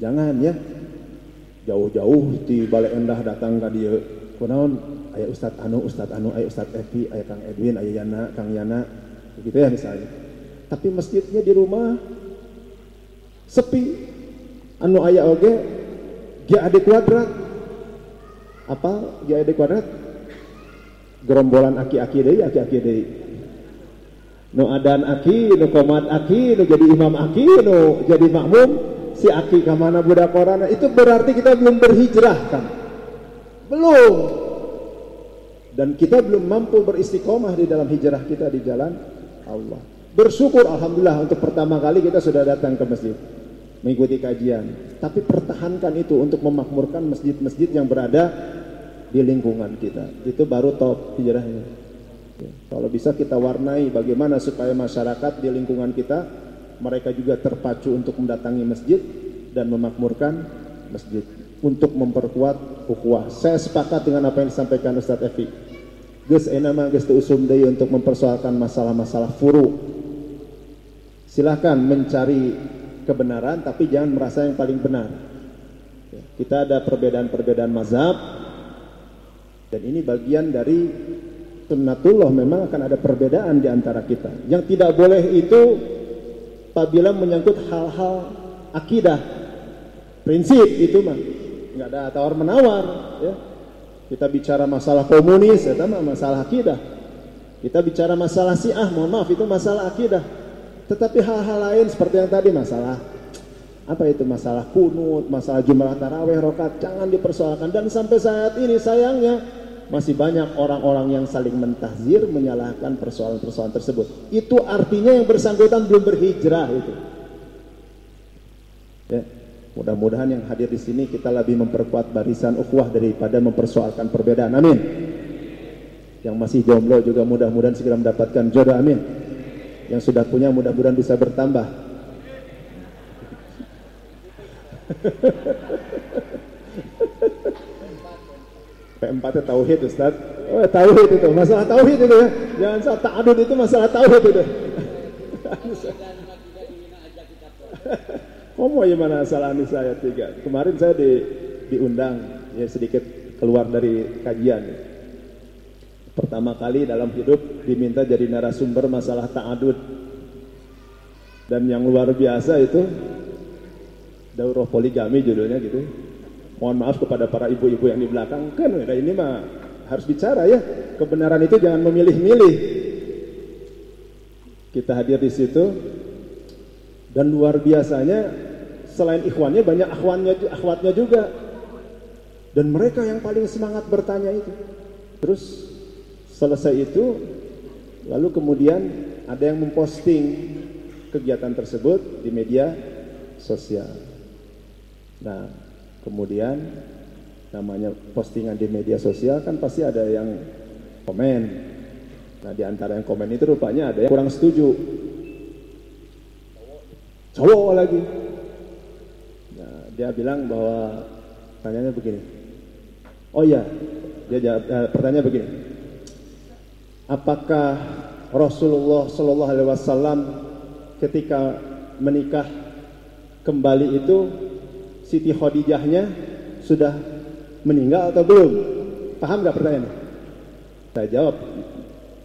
Jangan ya. Jauh-jauh di Balai Endah datang ke dia. Kunaon aya Ustadz Anu, Ustadz Anu, aya Ustadz Evi, aya Kang Edwin, aya Yana, Kang Yana, begitu ya misalnya. Tapi masjidnya di rumah sepi. Anu aya oge GAD kuadrat. Apa GAD kuadrat? Gerombolan aki-aki deui, aki-aki deui. Nu adan aki nu komat aki nu jadi imam aki nu jadi makmum si aki ke mana budak orang. Itu berarti kita belum berhijrah kan? Belum. Dan kita belum mampu beristiqomah di dalam hijrah kita di jalan Allah. Bersyukur Alhamdulillah untuk pertama kali kita sudah datang ke masjid mengikuti kajian. Tapi pertahankan itu untuk memakmurkan masjid-masjid yang berada di lingkungan kita. Itu baru top hijrahnya. Ya, kalau bisa kita warnai bagaimana supaya masyarakat di lingkungan kita mereka juga terpacu untuk mendatangi masjid dan memakmurkan masjid untuk memperkuat ukhuwah. Saya sepakat dengan apa yang disampaikan Ustaz Efi. Gus enama gus usum day untuk mempersoalkan masalah-masalah furu. Silahkan mencari kebenaran tapi jangan merasa yang paling benar. Ya, kita ada perbedaan-perbedaan mazhab dan ini bagian dari sunnatullah memang akan ada perbedaan di antara kita. Yang tidak boleh itu apabila menyangkut hal-hal akidah, prinsip itu mah nggak ada tawar menawar. Ya. Kita bicara masalah komunis, mah masalah akidah. Kita bicara masalah siah, mohon maaf itu masalah akidah. Tetapi hal-hal lain seperti yang tadi masalah apa itu masalah kunut, masalah jumlah taraweh, rokat, jangan dipersoalkan. Dan sampai saat ini sayangnya masih banyak orang-orang yang saling mentahzir menyalahkan persoalan-persoalan tersebut. Itu artinya yang bersangkutan belum berhijrah itu. Ya, mudah-mudahan yang hadir di sini kita lebih memperkuat barisan ukhuwah daripada mempersoalkan perbedaan. Amin. Yang masih jomblo juga mudah-mudahan segera mendapatkan jodoh. Amin yang sudah punya mudah-mudahan bisa bertambah. P4 itu tauhid Ustaz. Oh, tauhid itu, masalah tauhid itu ya. Jangan salah ta'adud itu masalah tauhid itu. Komo gimana salah ini saya tiga. Kemarin saya di, diundang ya sedikit keluar dari kajian. Pertama kali dalam hidup diminta jadi narasumber masalah ta'adud. Dan yang luar biasa itu daurah poligami judulnya gitu. Mohon maaf kepada para ibu-ibu yang di belakang kan ini mah harus bicara ya. Kebenaran itu jangan memilih-milih. Kita hadir di situ dan luar biasanya selain ikhwannya banyak akhwannya akhwatnya juga. Dan mereka yang paling semangat bertanya itu. Terus Selesai itu, lalu kemudian ada yang memposting kegiatan tersebut di media sosial. Nah, kemudian namanya postingan di media sosial kan pasti ada yang komen. Nah, di antara yang komen itu rupanya ada yang kurang setuju. Cowok lagi. Nah, dia bilang bahwa tanyanya begini. Oh iya, dia jawab, eh, pertanyaan begini apakah Rasulullah Shallallahu Alaihi Wasallam ketika menikah kembali itu Siti Khadijahnya sudah meninggal atau belum? Paham nggak pertanyaan? Saya jawab,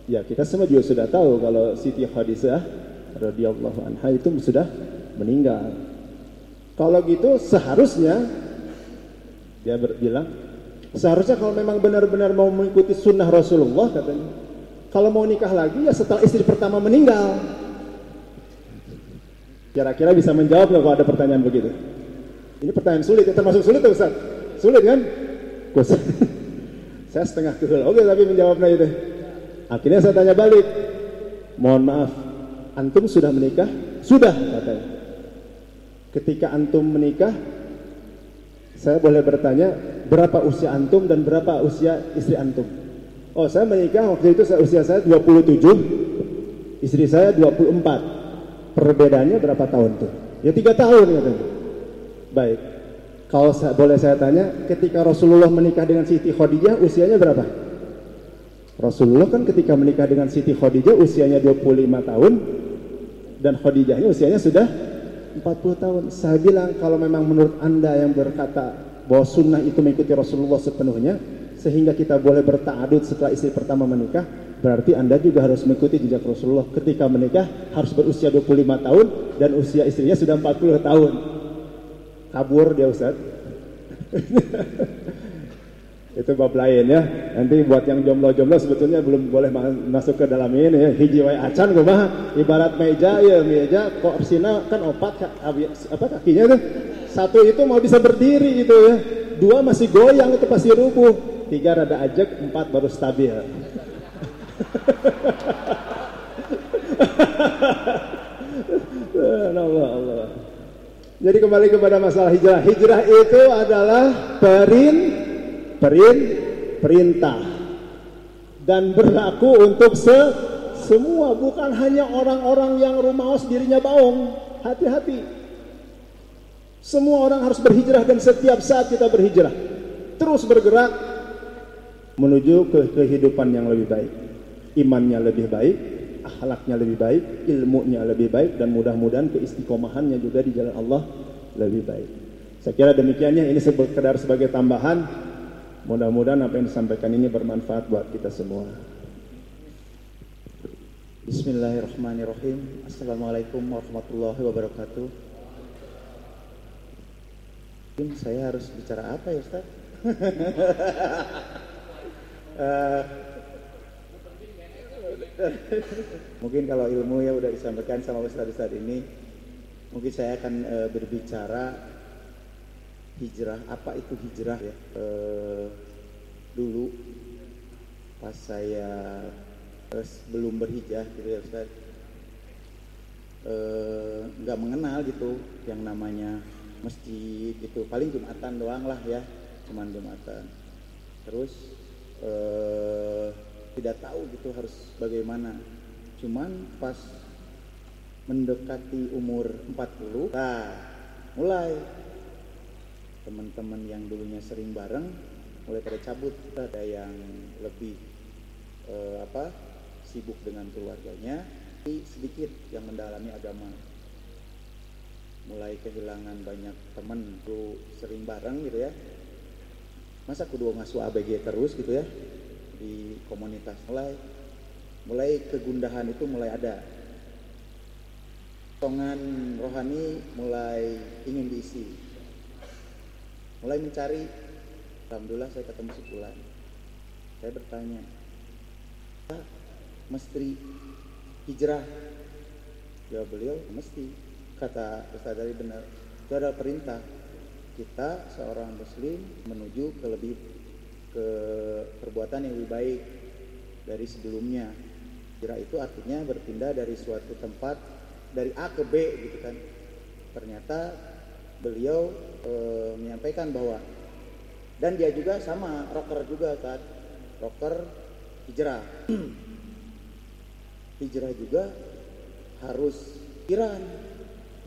ya kita semua juga sudah tahu kalau Siti Khadijah radhiyallahu anha itu sudah meninggal. Kalau gitu seharusnya dia bilang seharusnya kalau memang benar-benar mau mengikuti sunnah Rasulullah katanya kalau mau nikah lagi ya setelah istri pertama meninggal. Kira-kira bisa menjawab nggak kalau ada pertanyaan begitu? Ini pertanyaan sulit, ya termasuk sulit tuh Ustaz. Sulit kan? Kus. saya setengah kehul. Oke tapi menjawabnya itu. Akhirnya saya tanya balik. Mohon maaf, antum sudah menikah? Sudah katanya. Ketika antum menikah, saya boleh bertanya berapa usia antum dan berapa usia istri antum? Oh saya menikah waktu itu saya, usia saya 27 Istri saya 24 Perbedaannya berapa tahun tuh? Ya tiga tahun katanya Baik Kalau saya, boleh saya tanya Ketika Rasulullah menikah dengan Siti Khadijah Usianya berapa? Rasulullah kan ketika menikah dengan Siti Khadijah Usianya 25 tahun Dan Khadijahnya usianya sudah 40 tahun Saya bilang kalau memang menurut anda yang berkata Bahwa sunnah itu mengikuti Rasulullah sepenuhnya sehingga kita boleh bertaadud setelah istri pertama menikah berarti anda juga harus mengikuti jejak Rasulullah. Ketika menikah harus berusia 25 tahun dan usia istrinya sudah 40 tahun. Kabur dia Ustaz. Itu bab lain ya. Nanti buat yang jomblo-jomblo sebetulnya belum boleh masuk ke dalam ini ya. Hiji wae acan mah ibarat meja ya meja kok kan opat apa kakinya tuh satu itu mau bisa berdiri gitu ya. Dua masih goyang itu pasti rubuh tiga rada ajak, empat baru stabil. Allah Allah. Jadi kembali kepada masalah hijrah. Hijrah itu adalah perin perin perintah dan berlaku untuk se semua bukan hanya orang-orang yang rumaos dirinya baung. Hati-hati. Semua orang harus berhijrah dan setiap saat kita berhijrah. Terus bergerak menuju ke kehidupan yang lebih baik. Imannya lebih baik, akhlaknya lebih baik, ilmunya lebih baik dan mudah-mudahan keistiqomahannya juga di jalan Allah lebih baik. Saya kira demikiannya ini sekedar sebagai tambahan. Mudah-mudahan apa yang disampaikan ini bermanfaat buat kita semua. Bismillahirrahmanirrahim. Assalamualaikum warahmatullahi wabarakatuh. Saya harus bicara apa ya Ustaz? uh, mungkin kalau ilmu ya udah disampaikan sama Ustaz-Ustaz ini mungkin saya akan uh, berbicara hijrah apa itu hijrah ya? Uh, dulu pas saya uh, belum berhijrah gitu ya Ustaz nggak mengenal gitu yang namanya masjid gitu. Paling jumatan doang lah ya cuman jumatan. Terus uh, tidak tahu gitu harus bagaimana. Cuman pas mendekati umur 40 nah mulai. Teman-teman yang dulunya sering bareng mulai pada cabut. Ada yang lebih uh, apa sibuk dengan keluarganya. Sedikit yang mendalami agama. Mulai kehilangan banyak teman tuh sering bareng gitu ya masa kudu ngasuh ABG terus gitu ya? Di komunitas mulai mulai kegundahan itu mulai ada. Tongan rohani mulai ingin diisi. Mulai mencari. Alhamdulillah saya ketemu sebulan. Saya bertanya mesti hijrah? Ya beliau mesti. Kata Ustaz dari benar. Itu adalah perintah kita seorang muslim menuju ke lebih ke perbuatan yang lebih baik dari sebelumnya. Hijrah itu artinya berpindah dari suatu tempat dari A ke B gitu kan. Ternyata beliau e, menyampaikan bahwa dan dia juga sama rocker juga kan. Rocker hijrah. hijrah juga harus pikiran.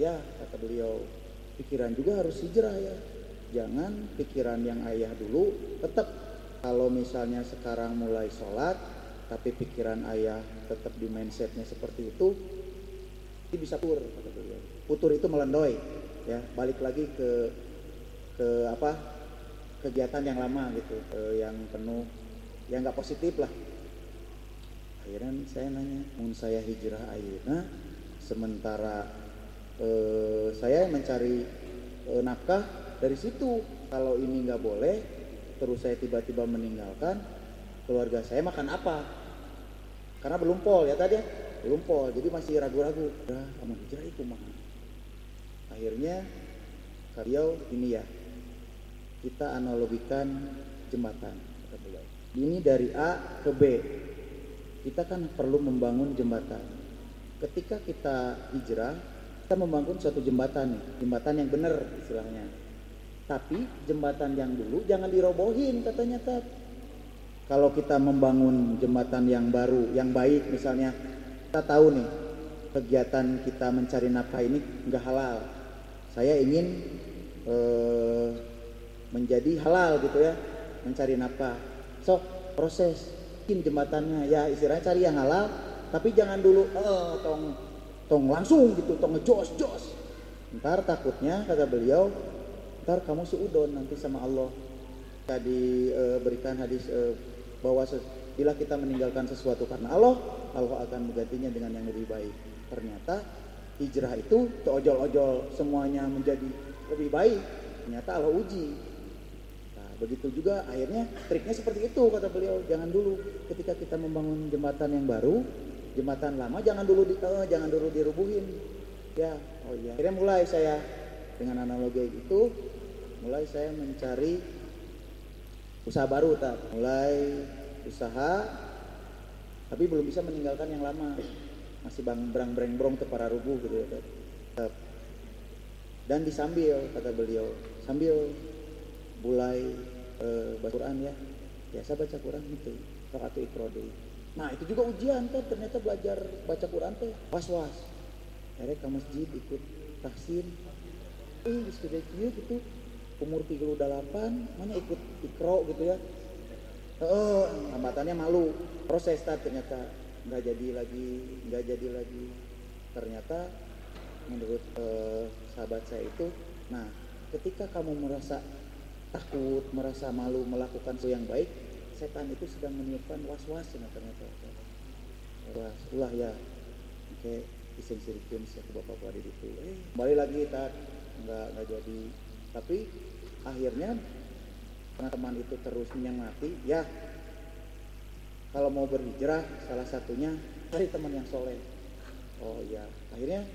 Ya, kata beliau, pikiran juga harus hijrah ya. Jangan pikiran yang ayah dulu tetap kalau misalnya sekarang mulai sholat tapi pikiran ayah tetap di mindsetnya seperti itu ini bisa putur putur itu melendoy ya. Balik lagi ke ke apa kegiatan yang lama gitu eh, yang penuh yang nggak positif lah. Akhirnya saya nanya mau saya hijrah ayuna sementara eh, saya mencari eh, nafkah dari situ. Kalau ini nggak boleh terus saya tiba-tiba meninggalkan keluarga saya makan apa? Karena belum pol ya tadi ya? Belum pol jadi masih ragu-ragu. Udah kamu hijrah itu mah akhirnya beliau ini ya kita analogikan jembatan ini dari A ke B. Kita kan perlu membangun jembatan. Ketika kita hijrah kita membangun suatu jembatan jembatan yang benar istilahnya tapi jembatan yang dulu jangan dirobohin katanya Tat. Kalau kita membangun jembatan yang baru, yang baik misalnya, kita tahu nih kegiatan kita mencari nafkah ini nggak halal. Saya ingin eh, menjadi halal gitu ya, mencari nafkah. So proses bikin jembatannya ya istilahnya cari yang halal, tapi jangan dulu eh, tong tong langsung gitu, tong ngejos jos. Ntar takutnya kata beliau ntar kamu seudon nanti sama Allah. Tadi e, berikan hadis e, bahwa bila kita meninggalkan sesuatu karena Allah Allah akan menggantinya dengan yang lebih baik. Ternyata hijrah itu ojol-ojol semuanya menjadi lebih baik. Ternyata Allah uji. Nah begitu juga akhirnya triknya seperti itu kata beliau. Jangan dulu ketika kita membangun jembatan yang baru jembatan lama jangan dulu di, eh, jangan dulu dirubuhin. Ya oh iya. Akhirnya mulai saya dengan analogi itu mulai saya mencari usaha baru tak mulai usaha tapi belum bisa meninggalkan yang lama. Masih bang berang breng brong ke para rubuh gitu ya dan disambil kata beliau. Sambil mulai eh, baca Quran ya. Biasa baca Quran itu atau ikro nah itu juga ujian kan ternyata belajar baca Quran teh. Was was akhirnya ke masjid ikut tahsin eh sudah gitu. Umur 38 mana ikut ikro gitu ya. Oh hambatannya malu. Proses tak ternyata nggak jadi lagi nggak jadi lagi. Ternyata menurut eh, sahabat saya itu nah ketika kamu merasa takut merasa malu melakukan sesuatu yang baik setan itu sedang meniupkan was-was nah, ternyata. Was ulah ya. Oke iseng sirikin ke bapak-bapak di itu. Eh kembali lagi tak nggak nggak jadi. Tapi akhirnya karena teman itu terus menyemangati ya kalau mau berhijrah salah satunya cari teman yang soleh. Oh ya akhirnya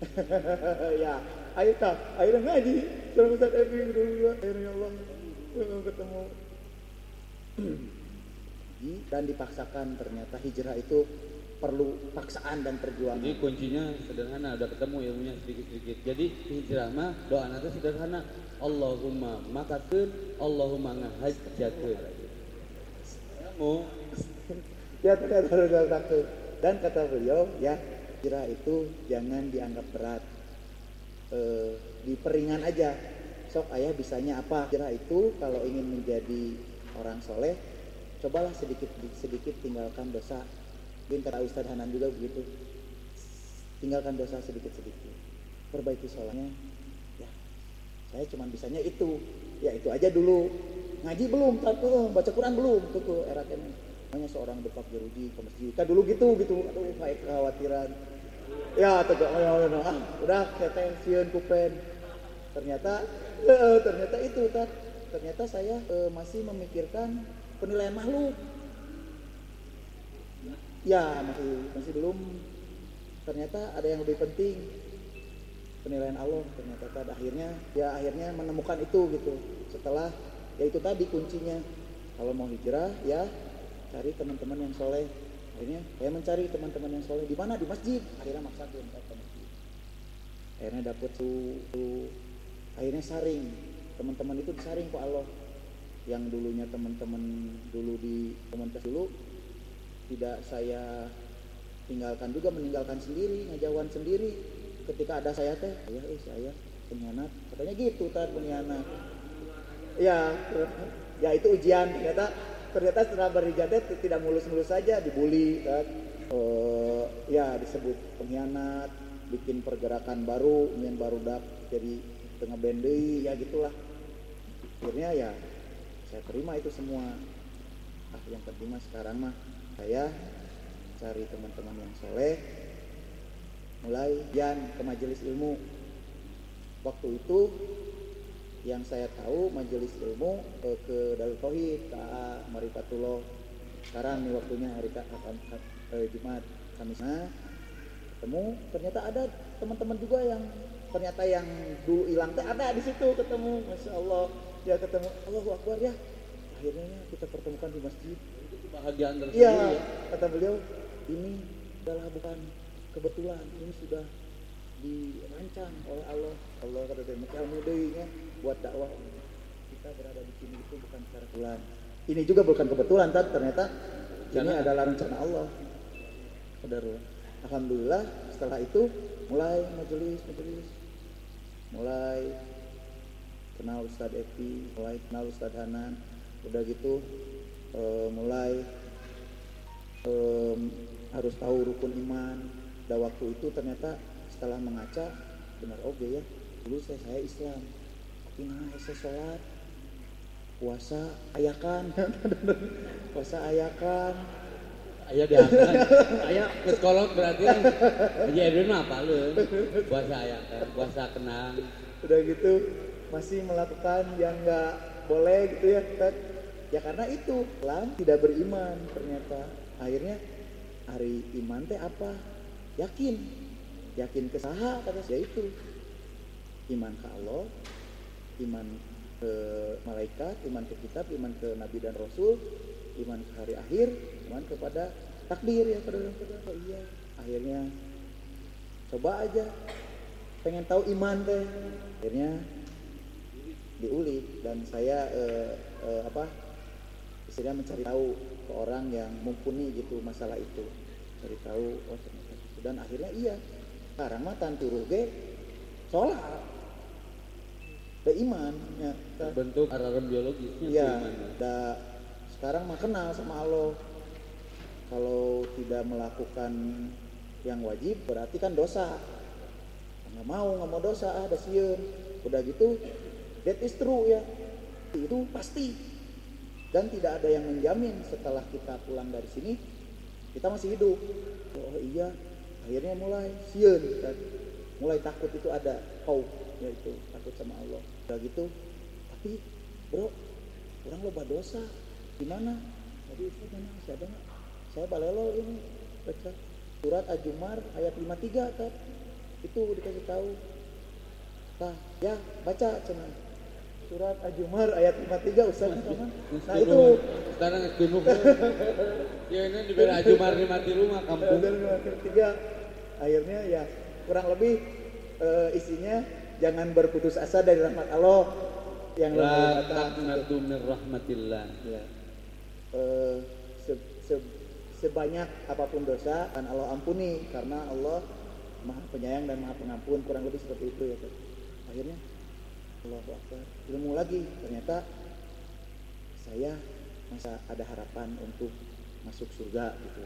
ya ayo tak akhirnya ngaji. Sama Ustaz Evi dulu ya akhirnya ya Allah ketemu dan dipaksakan ternyata hijrah itu perlu paksaan dan perjuangan. Jadi kuncinya sederhana, udah ketemu ilmunya sedikit-sedikit. Jadi hijrah mah doa nanti sederhana. Allahumma makatun, Allahumma ngahajjatun. Kamu ya ternyata takut. Dan kata beliau, ya hijrah itu jangan dianggap berat. E, diperingan aja. Sok ayah bisanya apa? Hijrah itu kalau ingin menjadi orang soleh, cobalah sedikit sedikit tinggalkan dosa. Mungkin kata Ustaz Hanan juga begitu. Tinggalkan dosa sedikit-sedikit. Perbaiki sholatnya. Ya saya cuma bisanya itu. Ya itu aja dulu. Ngaji belum tapi oh, baca Quran belum. Tuh tuh era kene. Hanya seorang depak jeruji ke masjid. Kan dulu gitu gitu. Aduh kayak kekhawatiran. Ya tuh oh, ya, ah, udah keteng siun kupen. Ternyata eh, ternyata itu tat ternyata saya eh, masih memikirkan penilaian makhluk. Ya masih masih belum. Ternyata ada yang lebih penting. Penilaian Allah ternyata pada akhirnya ya akhirnya menemukan itu gitu. Setelah ya itu tadi kuncinya. Kalau mau hijrah ya cari teman-teman yang soleh. Akhirnya saya mencari teman-teman yang soleh. Di mana? Di masjid. Akhirnya maksa ke masjid akhirnya dapet tuh, tuh akhirnya saring teman-teman itu disaring kok Allah yang dulunya teman-teman dulu di komunitas dulu tidak saya tinggalkan juga meninggalkan sendiri ngejauhan sendiri? Ketika ada saya teh ya eh saya pengkhianat. Katanya gitu tar pengkhianat. Ya ya itu ujian. Ternyata ternyata setelah berhijrah tidak mulus-mulus saja dibully kan uh, ya disebut pengkhianat bikin pergerakan baru ingin baru dap jadi tengah bendi ya gitulah akhirnya ya saya terima itu semua. Ah yang mah sekarang mah saya cari teman-teman yang soleh. Mulai jan ke majelis ilmu. Waktu itu yang saya tahu majelis ilmu eh, ke Darul Tauhid ke Marifatullah. Sekarang nih waktunya hari eh, Jumat Kamisnya ketemu ternyata ada teman-teman juga yang ternyata yang dulu hilang ada di situ ketemu Masya Allah ya ketemu Allahu Akbar ya akhirnya kita pertemukan di masjid kebahagiaan tersendiri Iya, ya. kata beliau, ini adalah bukan kebetulan, ini sudah dirancang oleh Allah. Allah kata dia, ilmu deuynya buat dakwah. Kita berada di sini itu bukan secara kebetulan. Ini juga bukan kebetulan, tapi ternyata ini Karena- adalah rencana Allah. Saudara. Alhamdulillah setelah itu mulai majelis majelis mulai kenal Ustadz Epi, mulai kenal Ustadz Hanan, udah gitu eh, mulai em, harus tahu rukun iman. Dan waktu itu ternyata setelah mengaca benar oke ya. Dulu saya saya Islam, tapi nah saya sholat, puasa ayakan, puasa ayakan, Ayah diangkat. Ayah ke sekolah berarti kan. Haji Edwin mah apa lu? Puasa ayah kan, puasa kenang. udah gitu masih melakukan yang nggak boleh gitu ya Ustaz. ya karena itu Islam tidak beriman ternyata. Akhirnya hari iman teh apa? Yakin. Yakin ke saha? kata saya itu iman ke Allah iman ke malaikat iman ke kitab iman ke nabi dan rasul iman ke hari akhir iman kepada takdir ya saudara-saudara Oh iya. Akhirnya coba aja pengen tahu iman teh. Akhirnya diulik dan saya eh, eh, apa istilahnya mencari tahu ke orang yang mumpuni gitu masalah itu cari tahu oh ternyata gitu. dan akhirnya iya sekarang mah tanturuh ge sholat da iman ya Tah. bentuk alarm biologisnya Iya, gimana? da, sekarang mah kenal sama Allah. Kalau tidak melakukan yang wajib berarti kan dosa. Nggak mau, nggak mau dosa, ah, ada sieun. Udah gitu, that is true ya. Itu pasti. Dan tidak ada yang menjamin setelah kita pulang dari sini, kita masih hidup. Oh iya, akhirnya mulai sieun. kan. Mulai takut itu ada, kau yaitu takut sama Allah. Udah gitu, tapi bro, orang loba dosa. Gimana? Tadi itu mana? Ada nggak? Saya balelo ini baca surat Ajumar ayat 53 kan. Itu dikasih tahu. Nah, ya baca cuman surat Ajumar ayat 53 Ustaz? Nah itu sekarang gunung ya ini diberi ajumar di mati rumah kampung. Dan ketiga akhirnya ya kurang lebih eh, isinya jangan berputus asa dari rahmat Allah yang la taqnatu min rahmatillah. Ya. Eh, se- se- sebanyak apa pun dosa akan Allah ampuni karena Allah maha penyayang dan maha pengampun kurang lebih seperti itu ya akhirnya Allah Akbar ilmu lagi. Ternyata saya masa ada harapan untuk masuk surga gitu.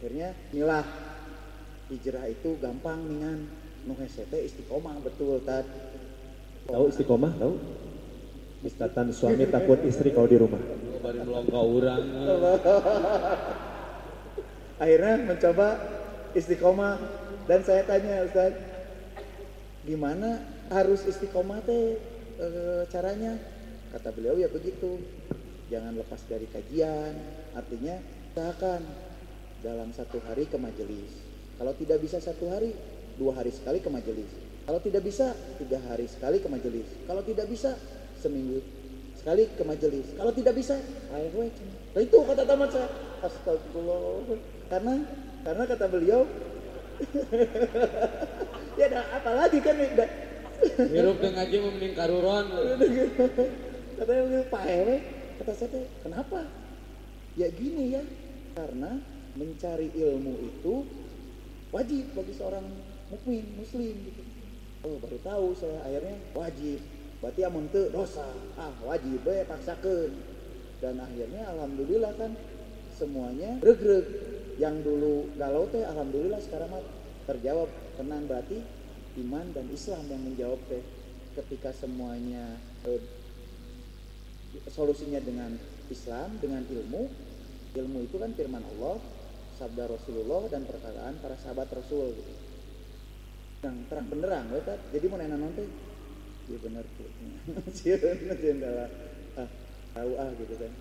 Akhirnya inilah hijrah itu gampang ningan nu istiqomah betul tad. Tahu istiqomah, tahu? Istatan suami takut istri kalau di rumah. bari melongkau urang akhirnya mencoba istiqomah. Dan saya tanya Ustaz gimana harus istiqomah teh e, caranya. Kata beliau ya begitu. Jangan lepas dari kajian. Artinya usahakan dalam satu hari ke majelis. Kalau tidak bisa satu hari dua hari sekali ke majelis. Kalau tidak bisa tiga hari sekali ke majelis. Kalau tidak bisa seminggu sekali ke majelis. Kalau tidak bisa ayo. Nah, itu kata tamat saya. Astagfirullah. Karena karena kata beliau ya ada apa lagi kan udah hirup ngaji mah mending karuron katanya beliau Pak Hewe kata saya teh, kenapa? Ya gini ya karena mencari ilmu itu wajib bagi seorang mukmin muslim gitu. Oh baru tahu saya akhirnya wajib. Berarti amun teu dosa. Ah wajib we paksakeun dan akhirnya alhamdulillah kan semuanya regreg yang dulu galau teh alhamdulillah sekarang mah terjawab. Tenang berarti iman dan Islam yang menjawab teh ketika semuanya eh, solusinya dengan Islam dengan ilmu. Ilmu itu kan firman Allah sabda Rasulullah dan perkataan para sahabat Rasul. Gitu yang terang benderang we, Tat. jadi mau tuh sieun sieun dah. ah tahu ah gitu kan.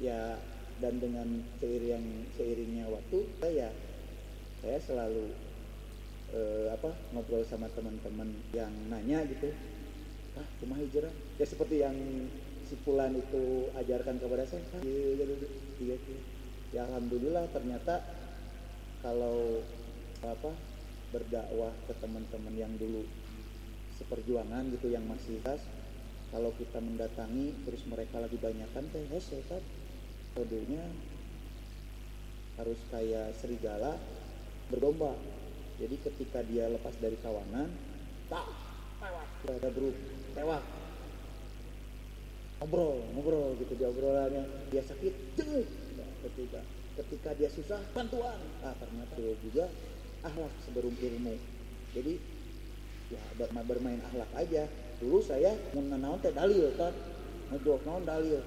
Ya dan dengan seiring seiringnya waktu saya saya selalu eh, apa ngobrol sama teman-teman yang nanya gitu. Ah cuma hijrah? Ya seperti yang si Fulan itu ajarkan kepada saya. Ah, iya, iya, iya, iya, ya alhamdulillah ternyata kalau apa berdakwah ke teman-teman yang dulu seperjuangan gitu yang masih khas kalau kita mendatangi terus mereka lagi banyakkan teh hese kan kodenya harus kayak serigala berdomba jadi ketika dia lepas dari kawanan tak tewak. Ada grup tewak. Ngobrol ngobrol gitu dia obrolannya. Dia sakit jenguk Nah, ketika ketika dia susah bantuan. Ah ternyata dia juga akhlak sebelum ilmu. Jadi ya ber- bermain akhlak aja. Dulu saya mau teh dalil kan ngedok naon dalil?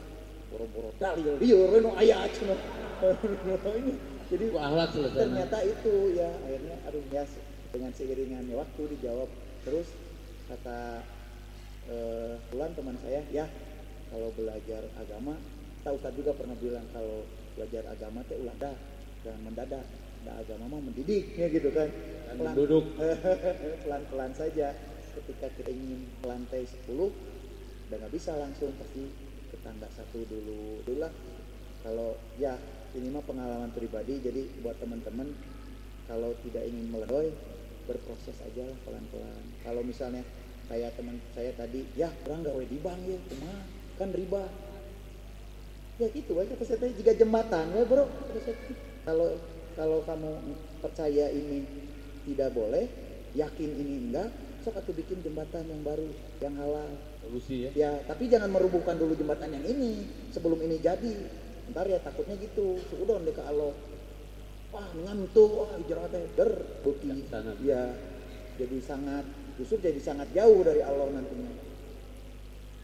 Boro-boro dalil lieur we nu aya cenah ini jadi akhlak ternyata itu ya. Akhirnya aduh ya dengan seiringannya waktu dijawab. Terus kata Fulan teman saya ya kalau belajar agama tahu Ustaz juga pernah bilang kalau belajar agama teh ulah dah jangan mendadak. Nah agama mah mendidik ya gitu kan. Pelan duduk. pelan-pelan saja. Ketika kita ingin lantai 10 udah nggak bisa langsung pasti ke tangga satu dulu. Dulu lah kalau ya ini mah pengalaman pribadi jadi buat teman-teman kalau tidak ingin meledoy berproses aja lah pelan-pelan. Kalau misalnya kayak teman saya tadi ya orang gak di bank ya cuma kan riba. Ya gitu aja peserta jika jembatan ya bro kalau kalau kamu percaya ini tidak boleh yakin ini enggak sok atau bikin jembatan yang baru yang halal. Solusi ya. ya tapi jangan merubuhkan dulu jembatan yang ini sebelum ini jadi ntar ya takutnya gitu. Suudon deh ke Allah. Wah ngantuk. Wah hijrah teh der bukti. Sangat. ya jadi sangat justru jadi sangat jauh dari Allah nantinya.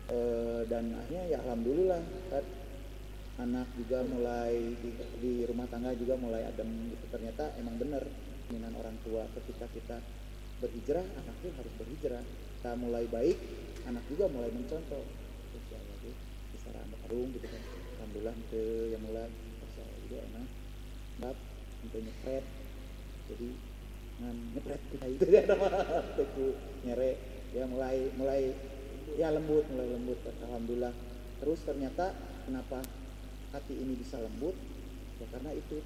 Eh, dan akhirnya ya alhamdulillah kan anak juga mulai di, di rumah tangga juga mulai adem gitu. Ternyata emang bener minat orang tua ketika kita berhijrah anak pun harus berhijrah. Kita mulai baik anak juga mulai mencontoh. Terus ya lagi karung gitu kan alhamdulillah itu yang mulai Allah juga enak. Bab untuk nyepret. Jadi ngan nyepret. Kita itu ya teku nyere. Ya mulai mulai ya lembut mulai lembut. Alhamdulillah. Terus ternyata kenapa hati ini bisa lembut? Ya karena itu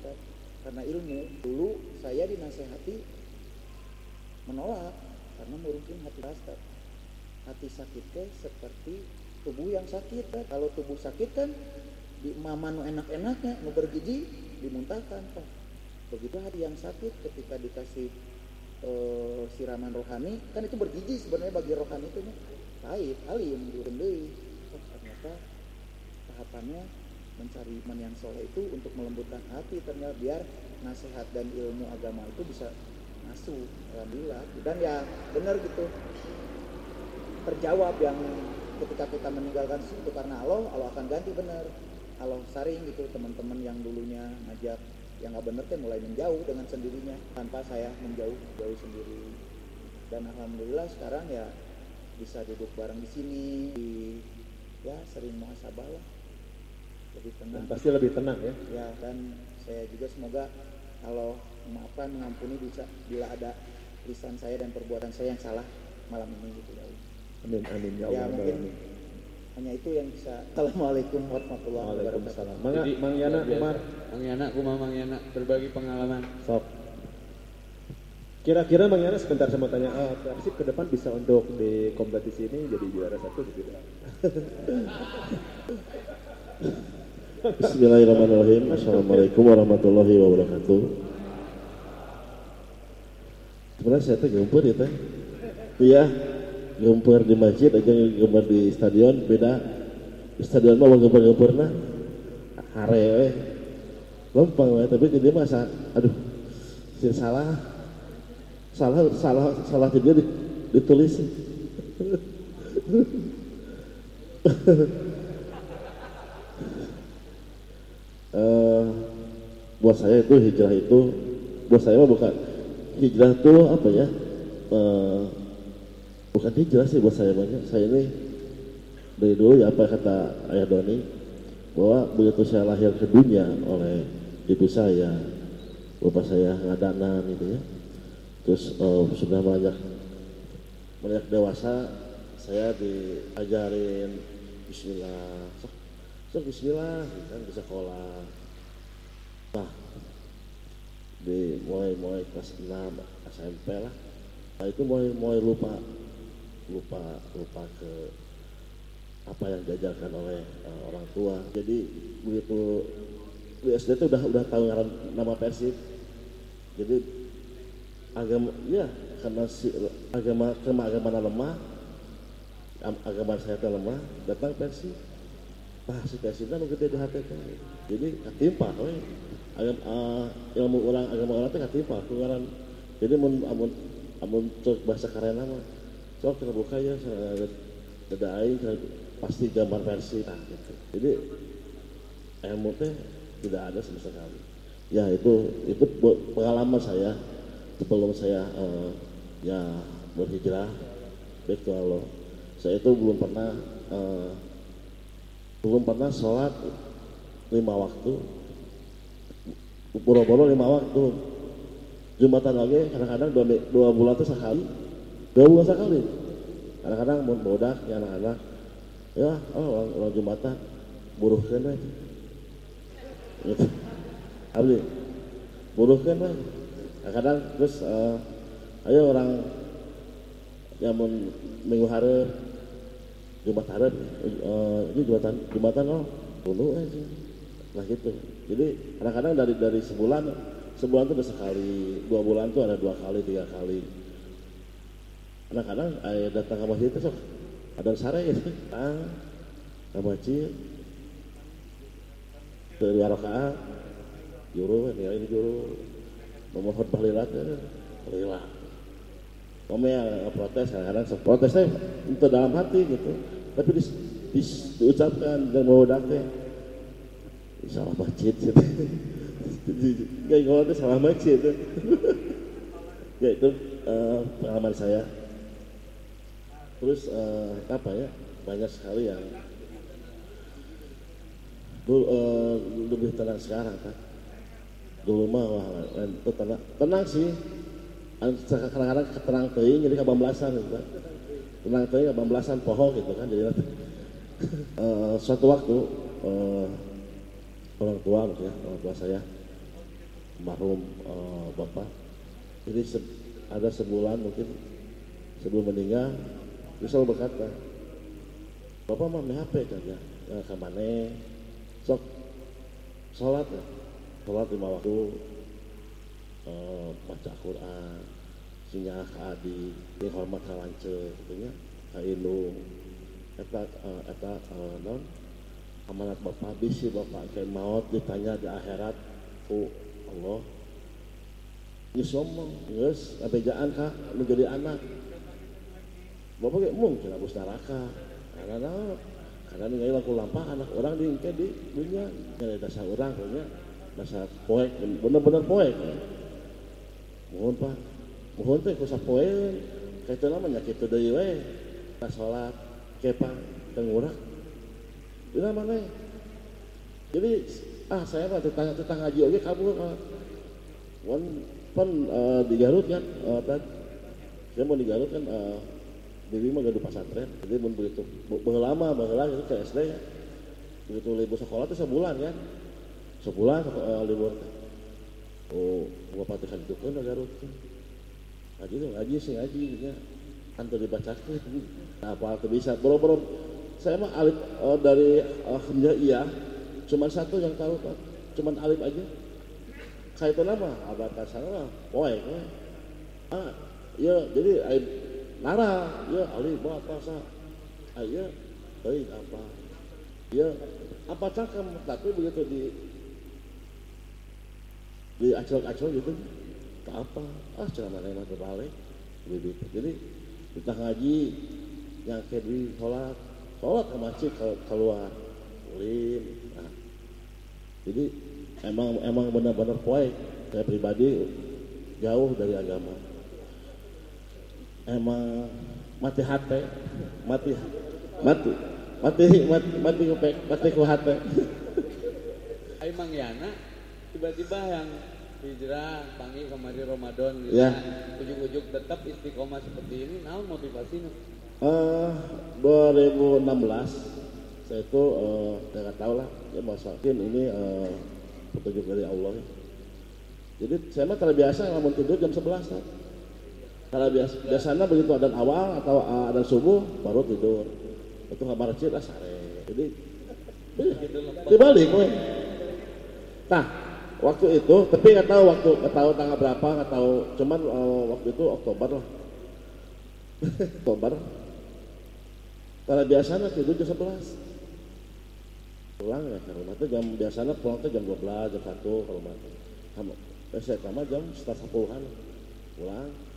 karena ilmu. Dulu saya dinasehati menolak. Karena mungkin hati rasa hati sakit seperti tubuh yang sakit Ted. kalau tubuh sakit kan di mama nu enak-enaknya nu bergizi dimuntahkan Pak. begitu hati yang sakit ketika dikasih eh, siraman rohani kan itu bergizi sebenarnya bagi rohani itu nya. pahit alim diurun deui. oh ternyata tahapannya mencari iman yang soleh itu untuk melembutkan hati ternyata biar nasihat dan ilmu agama itu bisa masuk alhamdulillah dan ya benar gitu terjawab yang ketika kita meninggalkan itu karena Allah Allah akan ganti benar Allah saring gitu teman-teman yang dulunya ngajak yang nggak bener teh mulai menjauh dengan sendirinya tanpa saya menjauh jauh sendiri dan alhamdulillah sekarang ya bisa duduk bareng di sini di, ya sering muhasabah lah lebih Dan tenang pasti lebih tenang ya. ya dan saya juga semoga Allah memaafkan mengampuni bisa bila ada lisan saya dan perbuatan saya yang salah malam ini gitu ya. Amin amin ya Ya, Allah. mungkin amin. Hanya itu yang bisa Assalamualaikum warahmatullahi wabarakatuh Waalaikumsalam. Mangga Mang Yana. Umar. Mang Yana, kumaha Mang Yana berbagi pengalaman. Sok. Kira-kira Mang Yana sebentar saya mau tanya, ah, tapi sih ke depan bisa untuk di kompetisi ini jadi juara satu gitu. Bismillahirrahmanirrahim. Assalamualaikum warahmatullahi wabarakatuh. Sebenarnya saya tuh ya teh. Iya, gempur di masjid aja gempur di stadion beda. Di stadion mah mau gempur-gempur nah. Hare we. Lempeng we, tapi jadi masa aduh. Si salah salah salah salah dia di- ditulis. eh buat saya itu hijrah itu buat saya mah bukan hijrah itu apa ya eh, bukan hijrah sih buat saya banyak. Saya ini dari dulu ya apa kata ayah Doni bahwa begitu saya lahir ke dunia oleh ibu saya bapak saya ngadanan gitu ya terus eh, sudah banyak banyak dewasa saya diajarin Bismillah. Sok, sok Bismillah kan ke sekolah. Nah di mulai mulai kelas 6 SMP lah. Nah itu mulai mulai lupa lupa lupa ke apa yang diajarkan oleh eh, orang tua. Jadi begitu di SD itu udah udah tahu nama Persib. Jadi agama ya karena si agama agama agama lemah am- agama saya lemah datang Persib. Nah si Persib kan gede di hati teh jadi katimpa we agam uh, ilmu orang agama orang teh katimpa kuaran jadi mun amun amun cek bahasa karena mah sok kita buka ya ada aing pasti gambar versi. Nah gitu. Jadi ilmu tidak ada sama sekali. Ya itu itu pengalaman saya sebelum saya eh, ya berhijrah baik to Allah. Saya itu belum pernah eh, belum pernah sholat lima waktu. Boro-boro lima waktu. Jumatan lagi kadang-kadang dua, dua bulan itu sekali bulan sekali. Kadang-kadang mau bodak ya anak-anak. Ya oh orang, orang jumatan buruh kena gitu. abdi buruhkan lah nah, kadang terus uh, ayo orang yang men- minggu hari Jumat hari uh, ini jumatan jumatan oh bunuh aja. Nah gitu. Jadi kadang-kadang dari dari sebulan sebulan tuh ada sekali dua bulan tuh ada dua kali tiga kali kadang-kadang ayah datang ke masjid itu sok ada sare gitu ah ke masjid dari rakaat juru ya ini juru memohon bahlilat ya bahlilat Kami yang protes kadang-kadang protesnya itu dalam hati gitu tapi dis, dis, diucapkan dan mau teh salah masjid gitu. Gak kalau itu salah masjid itu. ya itu eh, pengalaman saya. Terus eh, apa ya banyak sekali yang dulu eh, lebih tenang sekarang kan. Dulu mah wah itu tenang, tenang sih. Kadang-kadang ketenang teuing jadi kabamblasan gitu kan. Tenang teuing kabamblasan poho gitu kan jadi eh, suatu waktu eh, orang tua gitu ya, orang tua saya almarhum eh, bapak jadi se- ada sebulan mungkin sebelum meninggal selalu berkata bapak main HP kan ya ya ke mana sok sholat ya. Sholat lima waktu eh, baca Quran singgah ke adi ini hormat ka lance gitu nya ka indung eta eh, eta eh, non amanat bapak bisi bapak kayak maut ditanya di akhirat ku Allah Geus ngomong, geus abejaan kak menjadi anak. Bapak mungkin abus neraka. Karena naon? Karena ninggalin laku lampah anak orang di di dunia. Ada dasar orang punya dasar poek, bener-bener poek. Mohon pak, mohon teh kusa poek. Kayak itu namanya gitu dari we. Pas sholat, kepang, tengurak. Di mana? Jadi ah saya mah tetangga tetangga ngaji oke kabur. Wan pan eh, di Garut kan Tad. saya mau di Garut kan eh, Dewi mah gaduh pesantren. Jadi mun begitu baheula lama baheula itu ke SD ya begitu libur sekolah itu sebulan kan? Sebulan eh, libur. Oh gua patih kan itu kan Garut kan ngaji tuh ngaji sih ngaji ya. Kan tuh dibacakan nah, apa tuh bisa? Boro-boro saya mah alif eh, dari Hamzah iya. Cuman satu yang tahu Pak. Cuman alif aja. Itu nama abad kasar lah poe poe ah ya jadi nara ya alif bawa apa ah ya baik apa? Ya apa cakam tapi begitu di di acol-acol gitu. Tak apa. Ah ceramah mana terbalik begitu. Jadi kita ngaji yang di sholat. Sholat ke masjid ke- keluar. Ulin nah. Jadi emang emang benar-benar poek. Saya pribadi jauh dari agama emang mati hati. Mati mati mati mati mati kupek mati ku hati. Ayo Mang Yana tiba-tiba yang hijrah panggil kemari Ramadan gitu Ya. ujuk-ujuk tetap istiqomah seperti ini nah motivasinya Eh, 2016 saya itu eh, saya nggak tahu lah. Ya masakin ini eh, petunjuk dari Allah. Ya. jadi saya mah terbiasa ngelamun tidur jam 11 kan karena biasa biasanya begitu ada awal atau eh, ada subuh baru tidur. Itu kabar lah sare. Jadi dibalik we. nah waktu itu tapi nggak tahu waktu nggak tahu tanggal berapa nggak tahu. Cuman eh, waktu itu Oktober lah. Oktober. Karena biasanya tidur jam 11 pulang ya ke rumah tuh jam biasanya pulang tuh jam 12 jam 1 ke rumah tuh eh, saya sama jam setengah sepuluhan. Pulang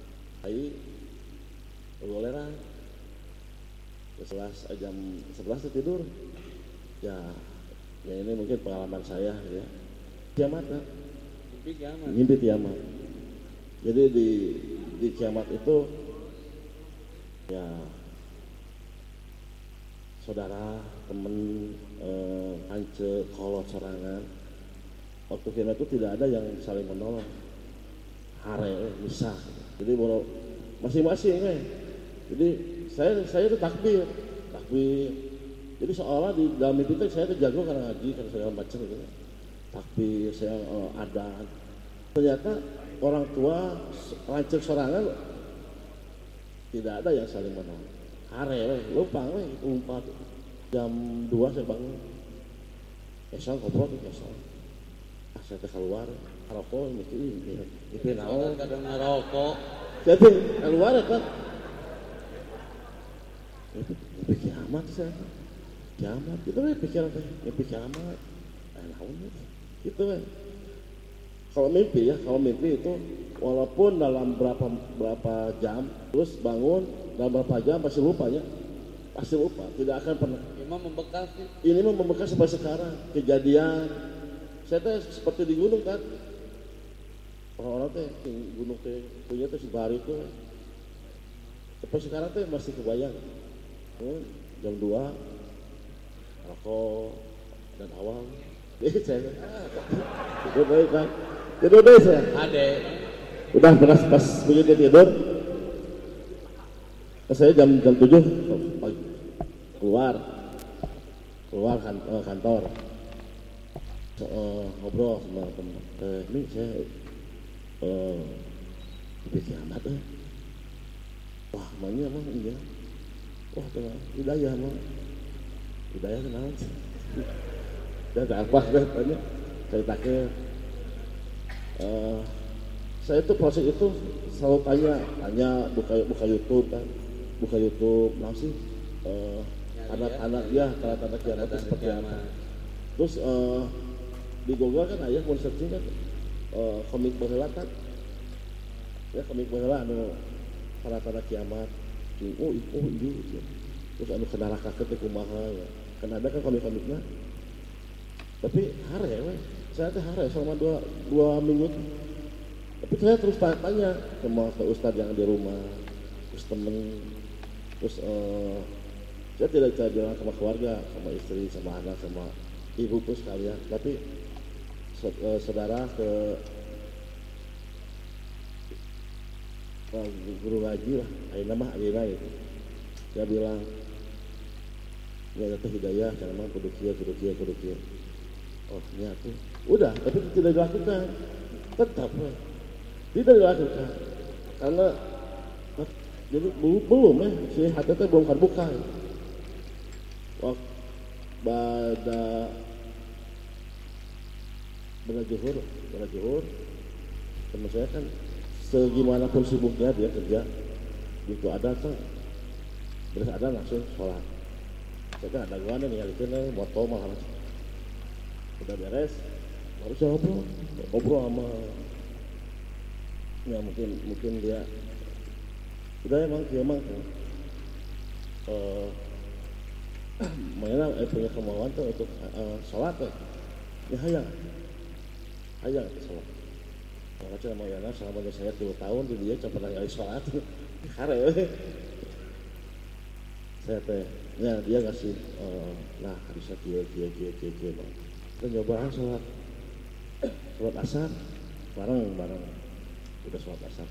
ayi goleran sebelas eh, jam 11 tuh tidur. Ya ya ini mungkin pengalaman saya ya. Kiamat ya tapi kiamat. Mimpi kiamat. Jadi di di kiamat itu ya saudara temen eh, ance kolot serangan waktu kiamat itu tidak ada yang saling menolong. Hare misah jadi mau masing-masing eh. jadi saya saya itu takbir takbir. Jadi seolah di dalam mimpi itu saya itu jago karena ngaji karena segala macam gitu. Takbir saya eh, adan ternyata orang tua lancar sorangan tidak ada yang saling menolong. Hare weh lupa weh umpat jam 2 saya bangun. Esok ngobrol esok. Saya keluar rokok ini ini ini naon kadang ngerokok. Jadi keluar ya kan Mimpi kiamat saya kiamat itu kan pikiran saya mimpi kiamat. Eh naon itu kan kalau mimpi ya kalau mimpi itu walaupun dalam berapa berapa jam terus bangun dalam berapa jam pasti lupa ya. Pasti lupa. Tidak akan pernah. Imam membekas sih ini membekas sampai sekarang. Kejadian. Saya teh seperti di gunung kan orang-orang teh yang gunung teh punya teh sebari itu sampai sekarang teh masih kebayang. Hmm, jam 2 rokok dan awal. Eh saya tidur deh kan tidur deh saya. Ade. Udah pas pas begitu tidur. Saya jam jam tujuh pagi keluar. Keluar kan, eh, kantor. So, eh, ngobrol sama teman eh, ini saya eh pikir amat eh. Wah namanya emang iya. Wah tenang hidayah mah hidayah kenal dan apa dah tanya saya tanya eh, saya itu proses itu selalu tanya tanya buka buka YouTube kan. Buka YouTube langsung eh, anak-anak ya tanda-tanda kiamat seperti apa. terus eh, di Google kan ayah mau searching kan eh, komik baheula kan? Ya komik baheula anu tanda-tanda kiamat. Oh i- oh iya gitu. terus anu kena neraka teh kumaha ya. Kan ada kan komik-komiknya. Tapi hare we saya teh hare selama dua dua minggu tapi saya terus tanya sama ke ustadz yang di rumah terus temen terus eh, saya tidak bisa bilang sama keluarga sama istri sama anak sama ibu pun sekalian. Tapi saudara ke eh, guru ngaji lah ayo nama Alina itu. Dia bilang ya itu hidayah karena memang kudu kieu kudu kieu kudu kieu. Oh iya tuh udah tapi tidak dilakukan. Tetap weh. tidak dilakukan. Karena eh, jadi belum belum ya si hati teh belum terbuka. Waktu pada pada juhur pada juhur teman saya kan segimanapun sibuknya dia kerja. Itu ada tuh beres ada langsung sholat. Saya kan ada gua nih ngalikin moto malah udah beres baru saya ngobrol. Ngobrol sama ya mungkin mungkin dia. Udah emang dia emang eh mainan eh, punya kemauan tuh untuk eh, sholat tuh ya hayang itu sholat kalau cuma mau yana selama saya 10 tahun di dia pernah kali sholat. Kare saya teh ya dia ngasih eh, nah harusnya kia kia kia kia bang kita nyoba sholat. Sholat asar bareng bareng. Udah sholat asar.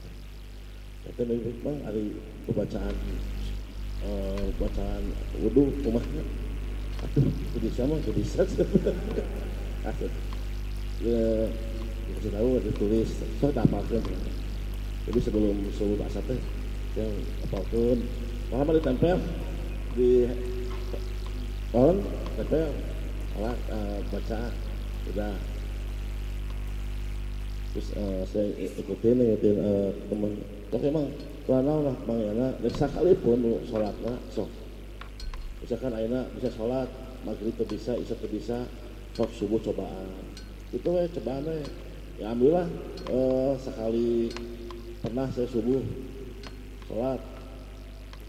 Kata Nabi Bang, hari pembacaan eh, bacaan wudhu rumahnya. Aduh jadi sama set aduh ya dikasih tahu ada tulis. Saya tak apalkan jadi sebelum sebelum bahasa teh yang apa pun malah ditempel di pohon tempel. Alat eh, baca. Udah terus eh, saya ikutin ikutin eh, teman. Tapi emang karena lah mangyana dan sekalipun nu sholatna sok misalkan aina bisa sholat maghrib tuh bisa isya tuh bisa sok subuh cobaan itu we cobaan we ya. Alhamdulillah eh, sekali pernah saya subuh sholat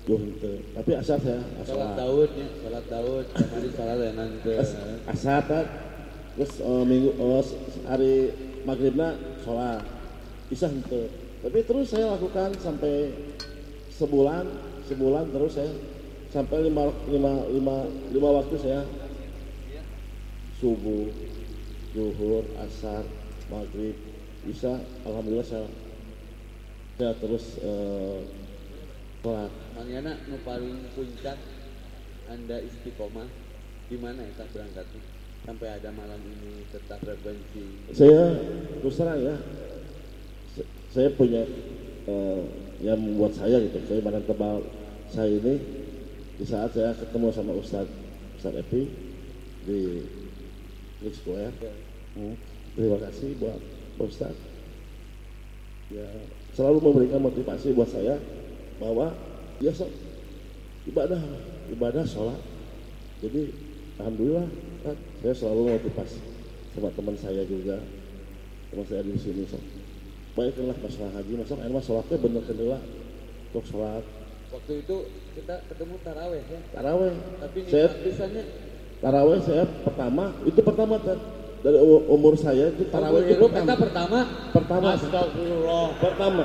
duh henteu. tapi asar saya salat asar Daud ya salat Daud kemarin salat ya nanti As- asar kan terus eh, minggu eh, hari maghribna sholat bisa henteu. tapi terus saya lakukan sampai sebulan sebulan terus saya sampai lima lima lima lima waktu saya subuh zuhur asar maghrib bisa alhamdulillah saya saya terus eh, sholat. Yana nu paling puncak anda istiqomah di mana ya tak berangkatnya? Sampai ada malam ini tetap frekuensi? Saya terus terang ya saya punya eh, yang membuat saya gitu. Saya badan tebal saya ini di saat saya ketemu sama Ustadz Ustadz Epi di League Square Hmm, terima kasih buat Pak Ustadz ya selalu memberikan motivasi buat saya bahwa ya sok ibadah ibadah sholat. Jadi alhamdulillah kan, saya selalu motivasi sama teman saya juga. Teman saya di sini sok baiklah masalah haji masalah enak sholatnya bener kendala untuk sholat. Waktu itu kita ketemu taraweh ya. Taraweh. Tapi saya taraweh saya pertama itu pertama kan dari umur, saya itu taraweh itu pertama. pertama pertama. Astagfirullah. Pertama.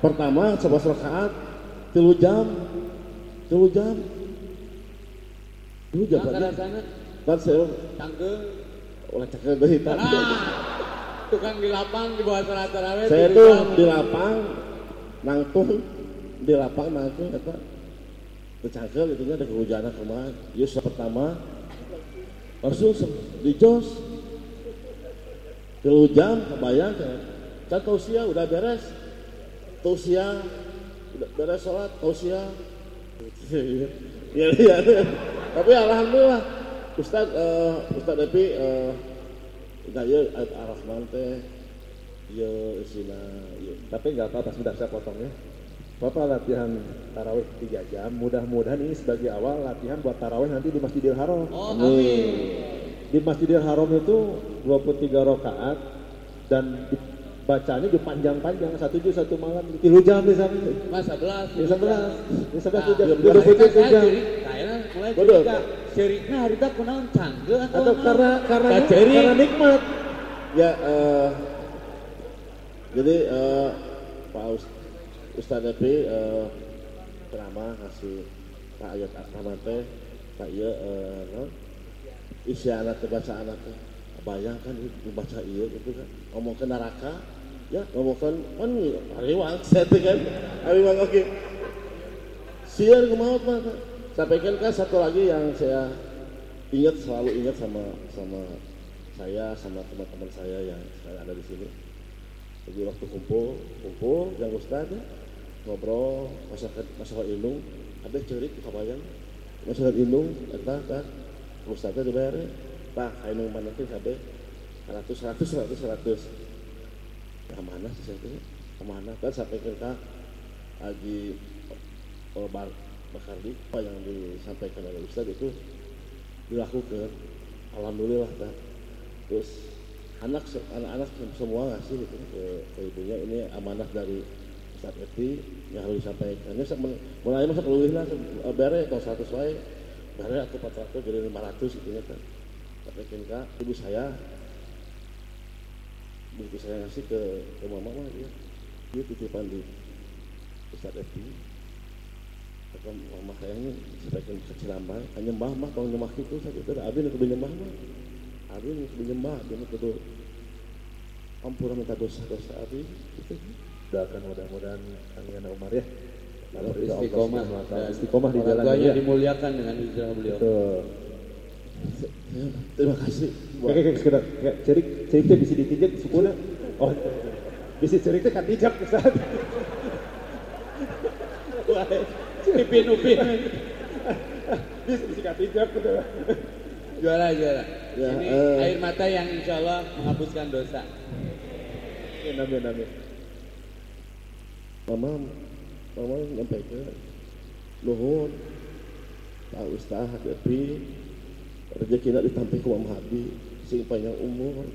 Pertama sebelas rakaat tilu jam. Tilu jam. Tilu jam nah, tadi kan saya tanggung oleh cakap dari hitam ah tukang di lapang di bawah salat taraweh saya jam. di lapang nangtung di lapang nangtung kata. Kecangkel gitu ada kehujanan kemarin. Yus pertama se- di jos. Tilu jam kebayang kan? Kan tausia udah beres. Tausia udah beres sholat tausia ya, ya, tapi alhamdulillah Ustad eh, Ustad Epi eh, gaya Ar-Rahman teh ya isina ya Tapi nggak apa-apa, sebentar saya potong ya. Bapak latihan tarawih 3 jam, mudah-mudahan ini sebagai awal latihan buat tarawih nanti di Masjidil Haram. oh amin Di Masjidil Haram itu 23 rakaat dan bacanya juga panjang-panjang, satu juz satu malam, tilu jam di sana. mas sebelas Di sebelas, di sebelas Nah, jam, ya, dua puluh tujuh jam. kayaknya mulai Betul. cerita cerita harita kunaon canggih atau Atau karena karena Ka cerik. karena nikmat. ya eh, jadi eh, Pak Us- Epi eh, pertama kasih Pak Ayat Rahman teh Pak non, isi anak teh baca anak bayangkan dibaca iya gitu kan. Ngomong ke neraka ya ngomong kan kan saya kan. Hariwang oke. Siar kemaut mah sampaikan kan satu lagi yang saya ingat selalu ingat sama sama saya sama teman-teman saya yang sekarang ada di sini. Jadi waktu kumpul kumpul yang ustadz ya, ngobrol masyarakat masalah indung ada cerik kabayang masyarakat indung eta kan ustadznya dibayar pak indung mana tuh sampai seratus seratus seratus seratus. Yang mana sih tuh ke mana kan sampai ke lagi oh, bar Bakardi apa yang disampaikan oleh Ustadz itu dilakukan. Alhamdulillah kan terus anak anak-anak semua ngasih gitu. Ke, ke ibunya ini amanah dari Ustadz Eti yang harus disampaikan. Ini sa- mulai masa keluhin lah eh, bere kalau satu wae bere atau 400 jadi 500 gitu ya kan sampaikan kak ibu saya. Begitu saya ngasih ke ke mama mah dia. Dia titipan di Ustadz Eti kata mama saya ini sebagian kecil lambang hanya mbah mah kalau nyembah itu saya itu ada abin yang nyembah mah abin yang nyembah abin kudu ampura minta dosa-dosa abin. Gitu Doakan mudah-mudahan Kang Yana Umar ya. Allah istiqomah dan istiqomah di jalan tuanya ya. dimuliakan dengan hijrah beliau Betul. Ya, terima kasih oke, sekedar. Kayak cerik, cerik teh bisa ditijak sukuna. Oh, bisa cerik teh katijak Ustaz. upin upin Bisa bisa katijak betul. juara juara Ya, ini eh. air mata yang insya Allah menghapuskan dosa Amin, amin, amin. Mama mama nyampaikan nuhun Pak Ustaz Depi rezeki nak ditampil ke Habi sing panjang umur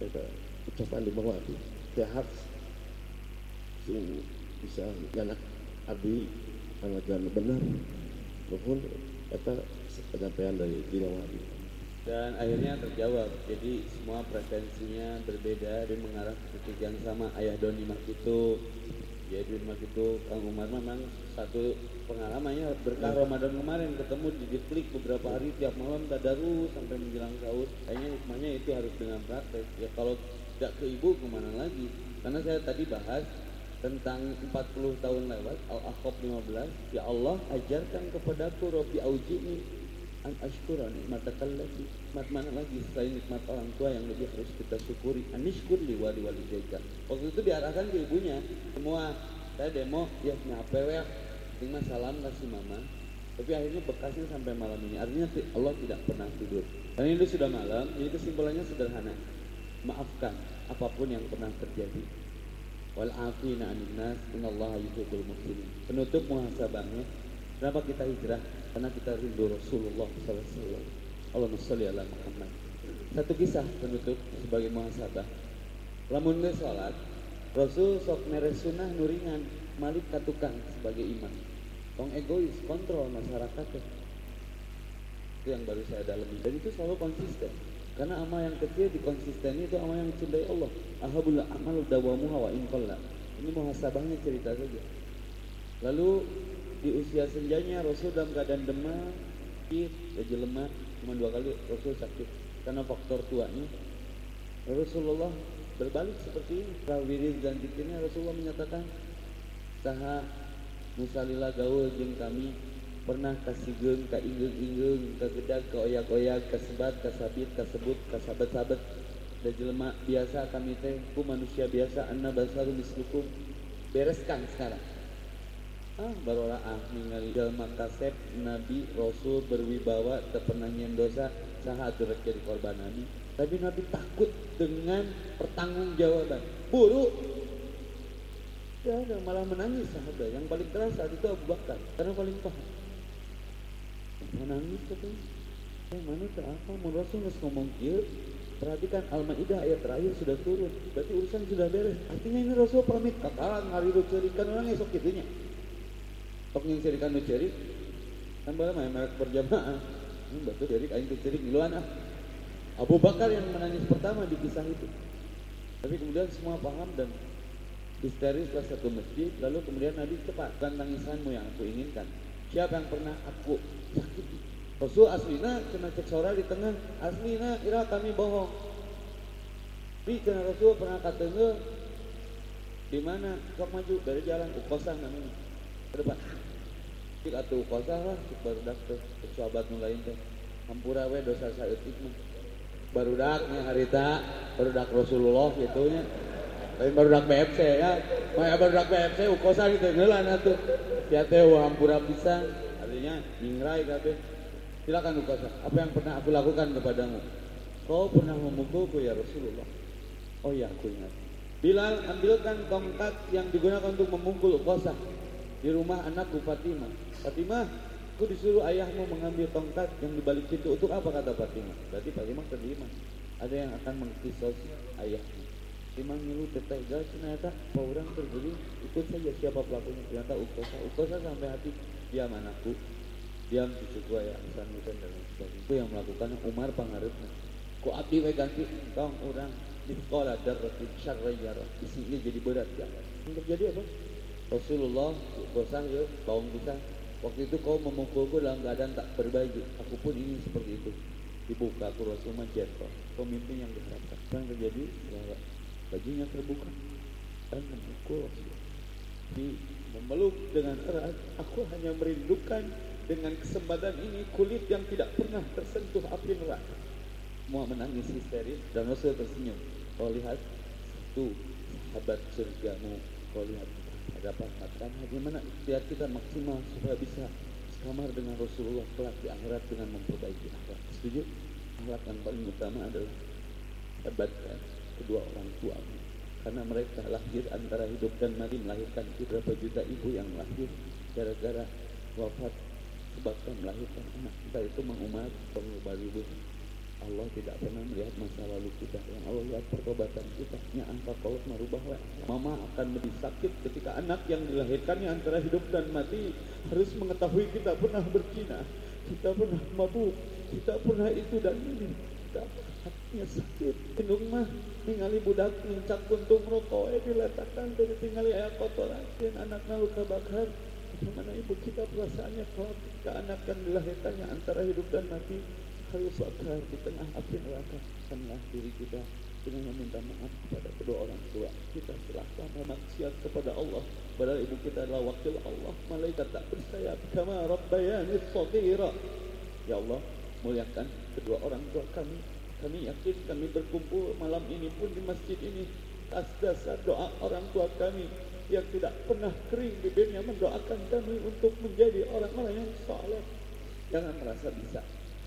kata ucapan di Mama Habi sehat. Sing bisa anak Abi jalan benar. Nuhun kata penyampaian dari di Mama Habi dan akhirnya terjawab. Jadi semua preferensinya berbeda dan mengarah ke titik yang sama. Ayah Doni Makitu ya Doni Makitu Kang Umar memang satu pengalamannya berkah Ramadan kemarin ketemu di diklik beberapa hari tiap malam tadarus sampai menjelang sahur. Kayaknya hikmahnya itu harus dengan praktek. Ya kalau tidak ke ibu ke mana lagi? Karena saya tadi bahas tentang 40 tahun lewat Al-Ahqaf 15 ya Allah ajarkan kepadaku Robi Aujini an ashkura nikmatakal lati nikmat mana lagi? Selain nikmat orang tua yang lebih harus kita syukuri. Anishkur li wali wali jaga. Waktu itu diarahkan ke ibunya. Semua saya demo ya nyampe ya. Tinggal salam kasih mama. Tapi akhirnya bekasnya sampai malam ini. Artinya Allah tidak pernah tidur. Karena ini sudah malam jadi kesimpulannya sederhana. Maafkan apa pun yang pernah terjadi. Wal afina anin nas innallaha yuhibbul muhsinin. Penutup muhasabahnya. Kenapa kita hijrah karena kita rindu Rasulullah SAW Allahumma sholli ala Muhammad. Satu kisah penutup sebagai muhasabah. Lamun ge salat Rasul sok mere sunnah nuringan malik katukang sebagai imam. Tong egois kontrol masyarakat itu yang baru saya dalami. Dan itu selalu konsisten. Karena amal yang kecil dikonsisteni itu amal yang dicintai Allah. Ahabul amal dawamu hawa inqalla ini muhasabahnya cerita saja. Lalu di usia senjanya Rasul dalam keadaan demam jadi lemah. Cuma dua kali Rasul sakit. Karena faktor tuanya Rasulullah berbalik seperti ini. Dan dikirnya Rasulullah menyatakan saha musalila gaul jeng kami. Pernah kasih geng ka ingung ingung ka gedag ka oyak oyak ka sebat ka sabit ka sebut ka sabat sabat dan jelema biasa kami teh. Ku manusia biasa anna basaru mislukum. Bereskan sekarang ah baru ah ningali jelma kasep nabi rasul berwibawa pernah dosa saha jadi korban nabi. Tapi nabi takut dengan pertanggungjawaban. Buruk! Ya malah menangis sahabat. Yang paling keras saat itu Abu Bakar. Karena paling paham. Menangis katanya. Eh mana tak apa? Mau Rasul ngomong kia perhatikan Al-Ma'idah ayat terakhir sudah turun. Berarti urusan sudah beres. Artinya ini Rasul pamit. Katakan hari lu cerikan orang esok gitunya yang cerikan lu cerik kan bala mah merek berjamaah. Ini batu cerik aing cerik miluan ah. Abu Bakar yang menangis pertama di kisah itu. Tapi kemudian semua paham dan histerislah satu masjid lalu kemudian Nabi cepat kan tangisanmu yang aku inginkan. Siapa yang pernah aku sakiti? Rasul aslina kena cek di tengah. Aslina ira kami bohong. Tapi kena Rasul pernah katanya di mana? Sok maju dari jalan ukosah namanya ke depan cik atuh ukosah lah cik baru dak tuh sahabat nulain teh hampura we dosa saeut mah. Baru daknya harita baru dak Rasulullah gitu nya. Tapi baru dak BFC ya. Maya baru dak BFC ukosah gitu ngelan atuh sia teh hampura pisan artinya ningrai kabeh. Silakan ukosah apa yang pernah aku lakukan kepadamu? Kau pernah memukulku ya Rasulullah. Oh ya aku ingat. Bilal ambilkan tongkat yang digunakan untuk memukul ukosah di rumah anakku Fatimah. Fatimah aku disuruh ayahmu mengambil tongkat yang dibalik pintu untuk apa kata Fatimah? Berarti Fatimah terima. Ada yang akan mengkisos ayahnya Timang ngilu tetega ternyata apa orang terbeli ikut saja siapa pelakunya. Ternyata ukosa. Ukosa sampai hati diam anakku. Cucu gua ya insan hutan dan sebagainya. Itu yang melakukan Umar Pangarutna ku abdi we ganti tong orang di sekolah darratin syarrayara isinya jadi berat ya. Terjadi apa Rasulullah gosah ya bawang bisa waktu itu kau memukulku dalam keadaan tak berbaju aku pun ingin seperti itu. Dibuka aku Rasulullah gentle pemimpin yang besar. Yang terjadi ya, bajunya terbuka. Dan memukul di memeluk dengan erat aku hanya merindukan dengan kesempatan ini kulit yang tidak pernah tersentuh api neraka. Semua menangis histeris dan Rasul tersenyum. Kau lihat satu sahabat surgamu. Kau lihat dapat makan bagaimana ikhtiar kita maksimal supaya bisa sekamar dengan Rasulullah kelak di akhirat dengan memperbaiki akhlak? Setuju? Akhlak yang paling utama adalah hebatkan kedua orang tuamu karena mereka lahir antara hidup dan mati melahirkan beberapa juta ibu yang lahir gara-gara wafat sebabkan melahirkan anak. Kita itu mengumat pengubahan Allah tidak pernah melihat masa lalu kita. Yang Allah lihat pertobatan kita. Nya angka kolot merubah mama akan lebih sakit ketika anak yang dilahirkannya antara hidup dan mati harus mengetahui kita pernah berzina kita pernah mabuk kita pernah itu dan ini. Kita hatinya sakit. Indung mah ningali budak mincak kuntung rokok eh diletakkan dari tinggali ayah kotoran dan anaknya luka bakar bagaimana ibu kita perasaannya kalau ketika anak yang dilahirkannya antara hidup dan mati harus bakar di tengah api neraka Karena diri kita dengan meminta maaf kepada kedua orang tua kita silahkan memaksiat kepada Allah padahal ibu kita adalah wakil Allah malaikat tak bersayap kama rabbayani saghira Ya Allah, muliakan kedua orang tua kami. Kami yakin kami berkumpul malam ini pun di masjid ini atas dasar doa orang tua kami yang tidak pernah kering bibirnya mendoakan kami untuk menjadi orang-orang yang saleh. Jangan merasa bisa.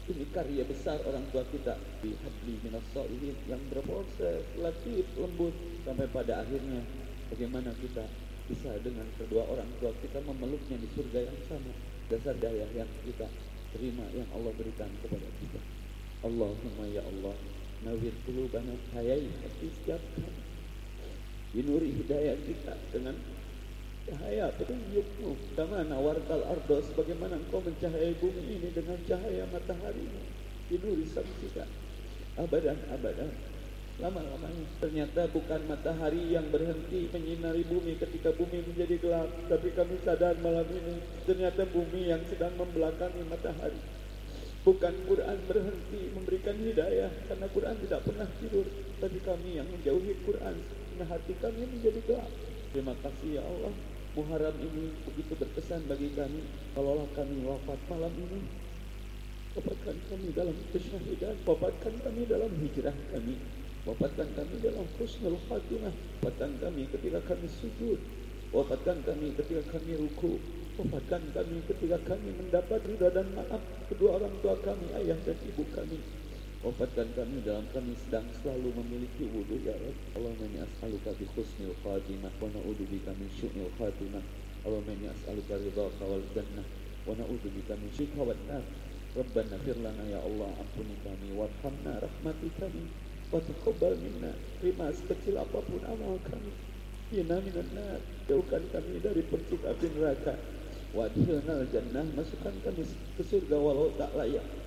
Ini karya besar orang tua kita di minas solihin yang berproses latif lembut sampai pada akhirnya bagaimana kita bisa dengan kedua orang tua kita memeluknya di surga yang sama. Dasar daya yang kita terima yang Allah berikan kepada kita. Allahumma ya Allah nawir qulubana hayai hati setiap binuri hidayah kita dengan cahaya petunjukmu kama nawartal ardo sebagaimana engkau mencahayai bumi ini dengan cahaya matahari. Binuri samsika abadan abadan. Lama-lamanya ternyata bukan matahari yang berhenti menyinari bumi ketika bumi menjadi gelap. Tapi kami sadar malam ini ternyata bumi yang sedang membelakangi matahari. Bukan Quran berhenti memberikan hidayah karena Quran tidak pernah tidur. Tapi kami yang menjauhi Quran nah hati kami menjadi gelap. Terima kasih ya Allah Muharram ini begitu berkesan bagi kami kalaulah kami wafat malam ini wafatkan kami dalam kesyahidan wafatkan kami dalam hijrah kami Wafatkan kami dalam husnul khatimah Wafatkan kami ketika kami sujud Wafatkan kami ketika kami ruku Wafatkan kami ketika kami mendapat ridha dan maaf Kedua orang tua kami, ayah dan ibu kami Wafatkan kami dalam kami sedang selalu memiliki wudhu ya Rabb Allahumma inni as'aluka bi husnil khatimah Wa na'udhu bika min syu'nil khatimah. Allahumma inni as'aluka ridhaka wal jannah Wa na'udhu bika min syu'ka wal nar Rabbana firlana ya Allah ampuni kami Warhamna rahmati kami Wataqabbal minna Terima sekecil apa pun amal kami. Hina minan nar Jauhkan kami dari percik api neraka. Wadhilna jannah Masukkan kami ke surga walau tak layak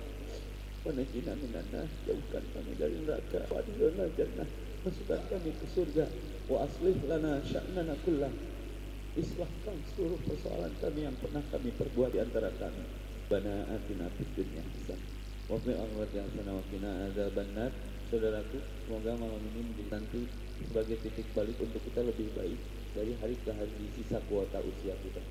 Wanajina minan nar Jauhkan kami dari neraka. Wadhilna jannah. Masukkan kami ke surga. Wa aslih lana sya'nana kullah. Islahkan seluruh persoalan kami yang pernah kami perbuat di antara kami. Bana atina fid dunya hasan Wa fil akhirati hasanah wa qina adzabannar. Saudaraku semoga malam ini menjadi nanti sebagai titik balik untuk kita lebih baik dari hari ke hari di sisa kuota usia kita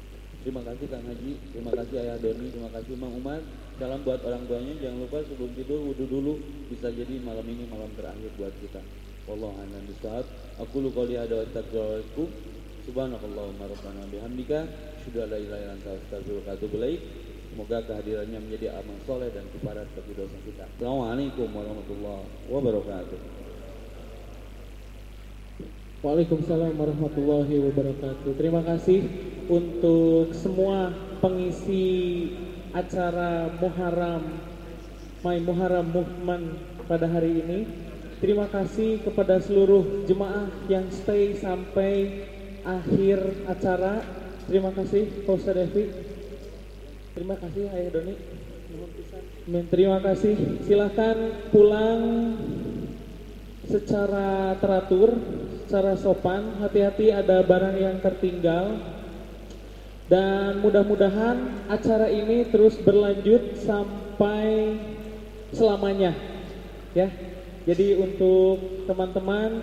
terima kasih Kang Haji terima kasih Ayah Doni. Terima kasih Mang Umar. Salam buat orang tuanya jangan lupa sebelum tidur wudhu dulu. Bisa jadi malam ini malam terakhir buat kita. Allah a'lam bishawab. Aku lu qouli hada wa astagfirullahaladzim subhanakallahumma rabbana bihamdika. Syukur la ilaha illa anta astaghfiruka Semoga kehadirannya menjadi amal soleh dan keparat bagi dosa kita. Assalamualaikum warahmatullahi wabarakatuh. Waalaikumsalam warahmatullahi wabarakatuh. Terima kasih untuk semua pengisi acara Muharram My Muharram Movement pada hari ini. Terima kasih kepada seluruh jemaah yang stay sampai akhir acara. Terima kasih Pak Ustadz Devi. Terima kasih Ayah Doni. Terima kasih. Silahkan pulang secara teratur, secara sopan. Hati-hati ada barang yang tertinggal. Dan mudah-mudahan acara ini terus berlanjut sampai selamanya. Ya. Jadi untuk teman-teman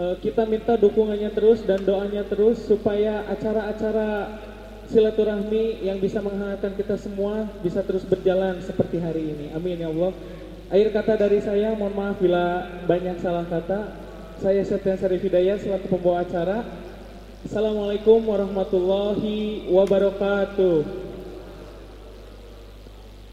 eh, kita minta dukungannya terus dan doanya terus supaya acara-acara silaturahmi yang bisa menghangatkan kita semua bisa terus berjalan seperti hari ini. Amin ya Allah. Akhir kata dari saya, mohon maaf bila banyak salah kata. Saya Septian Sarif Hidayat selaku pembawa acara. Assalamualaikum warahmatullahi wabarakatuh.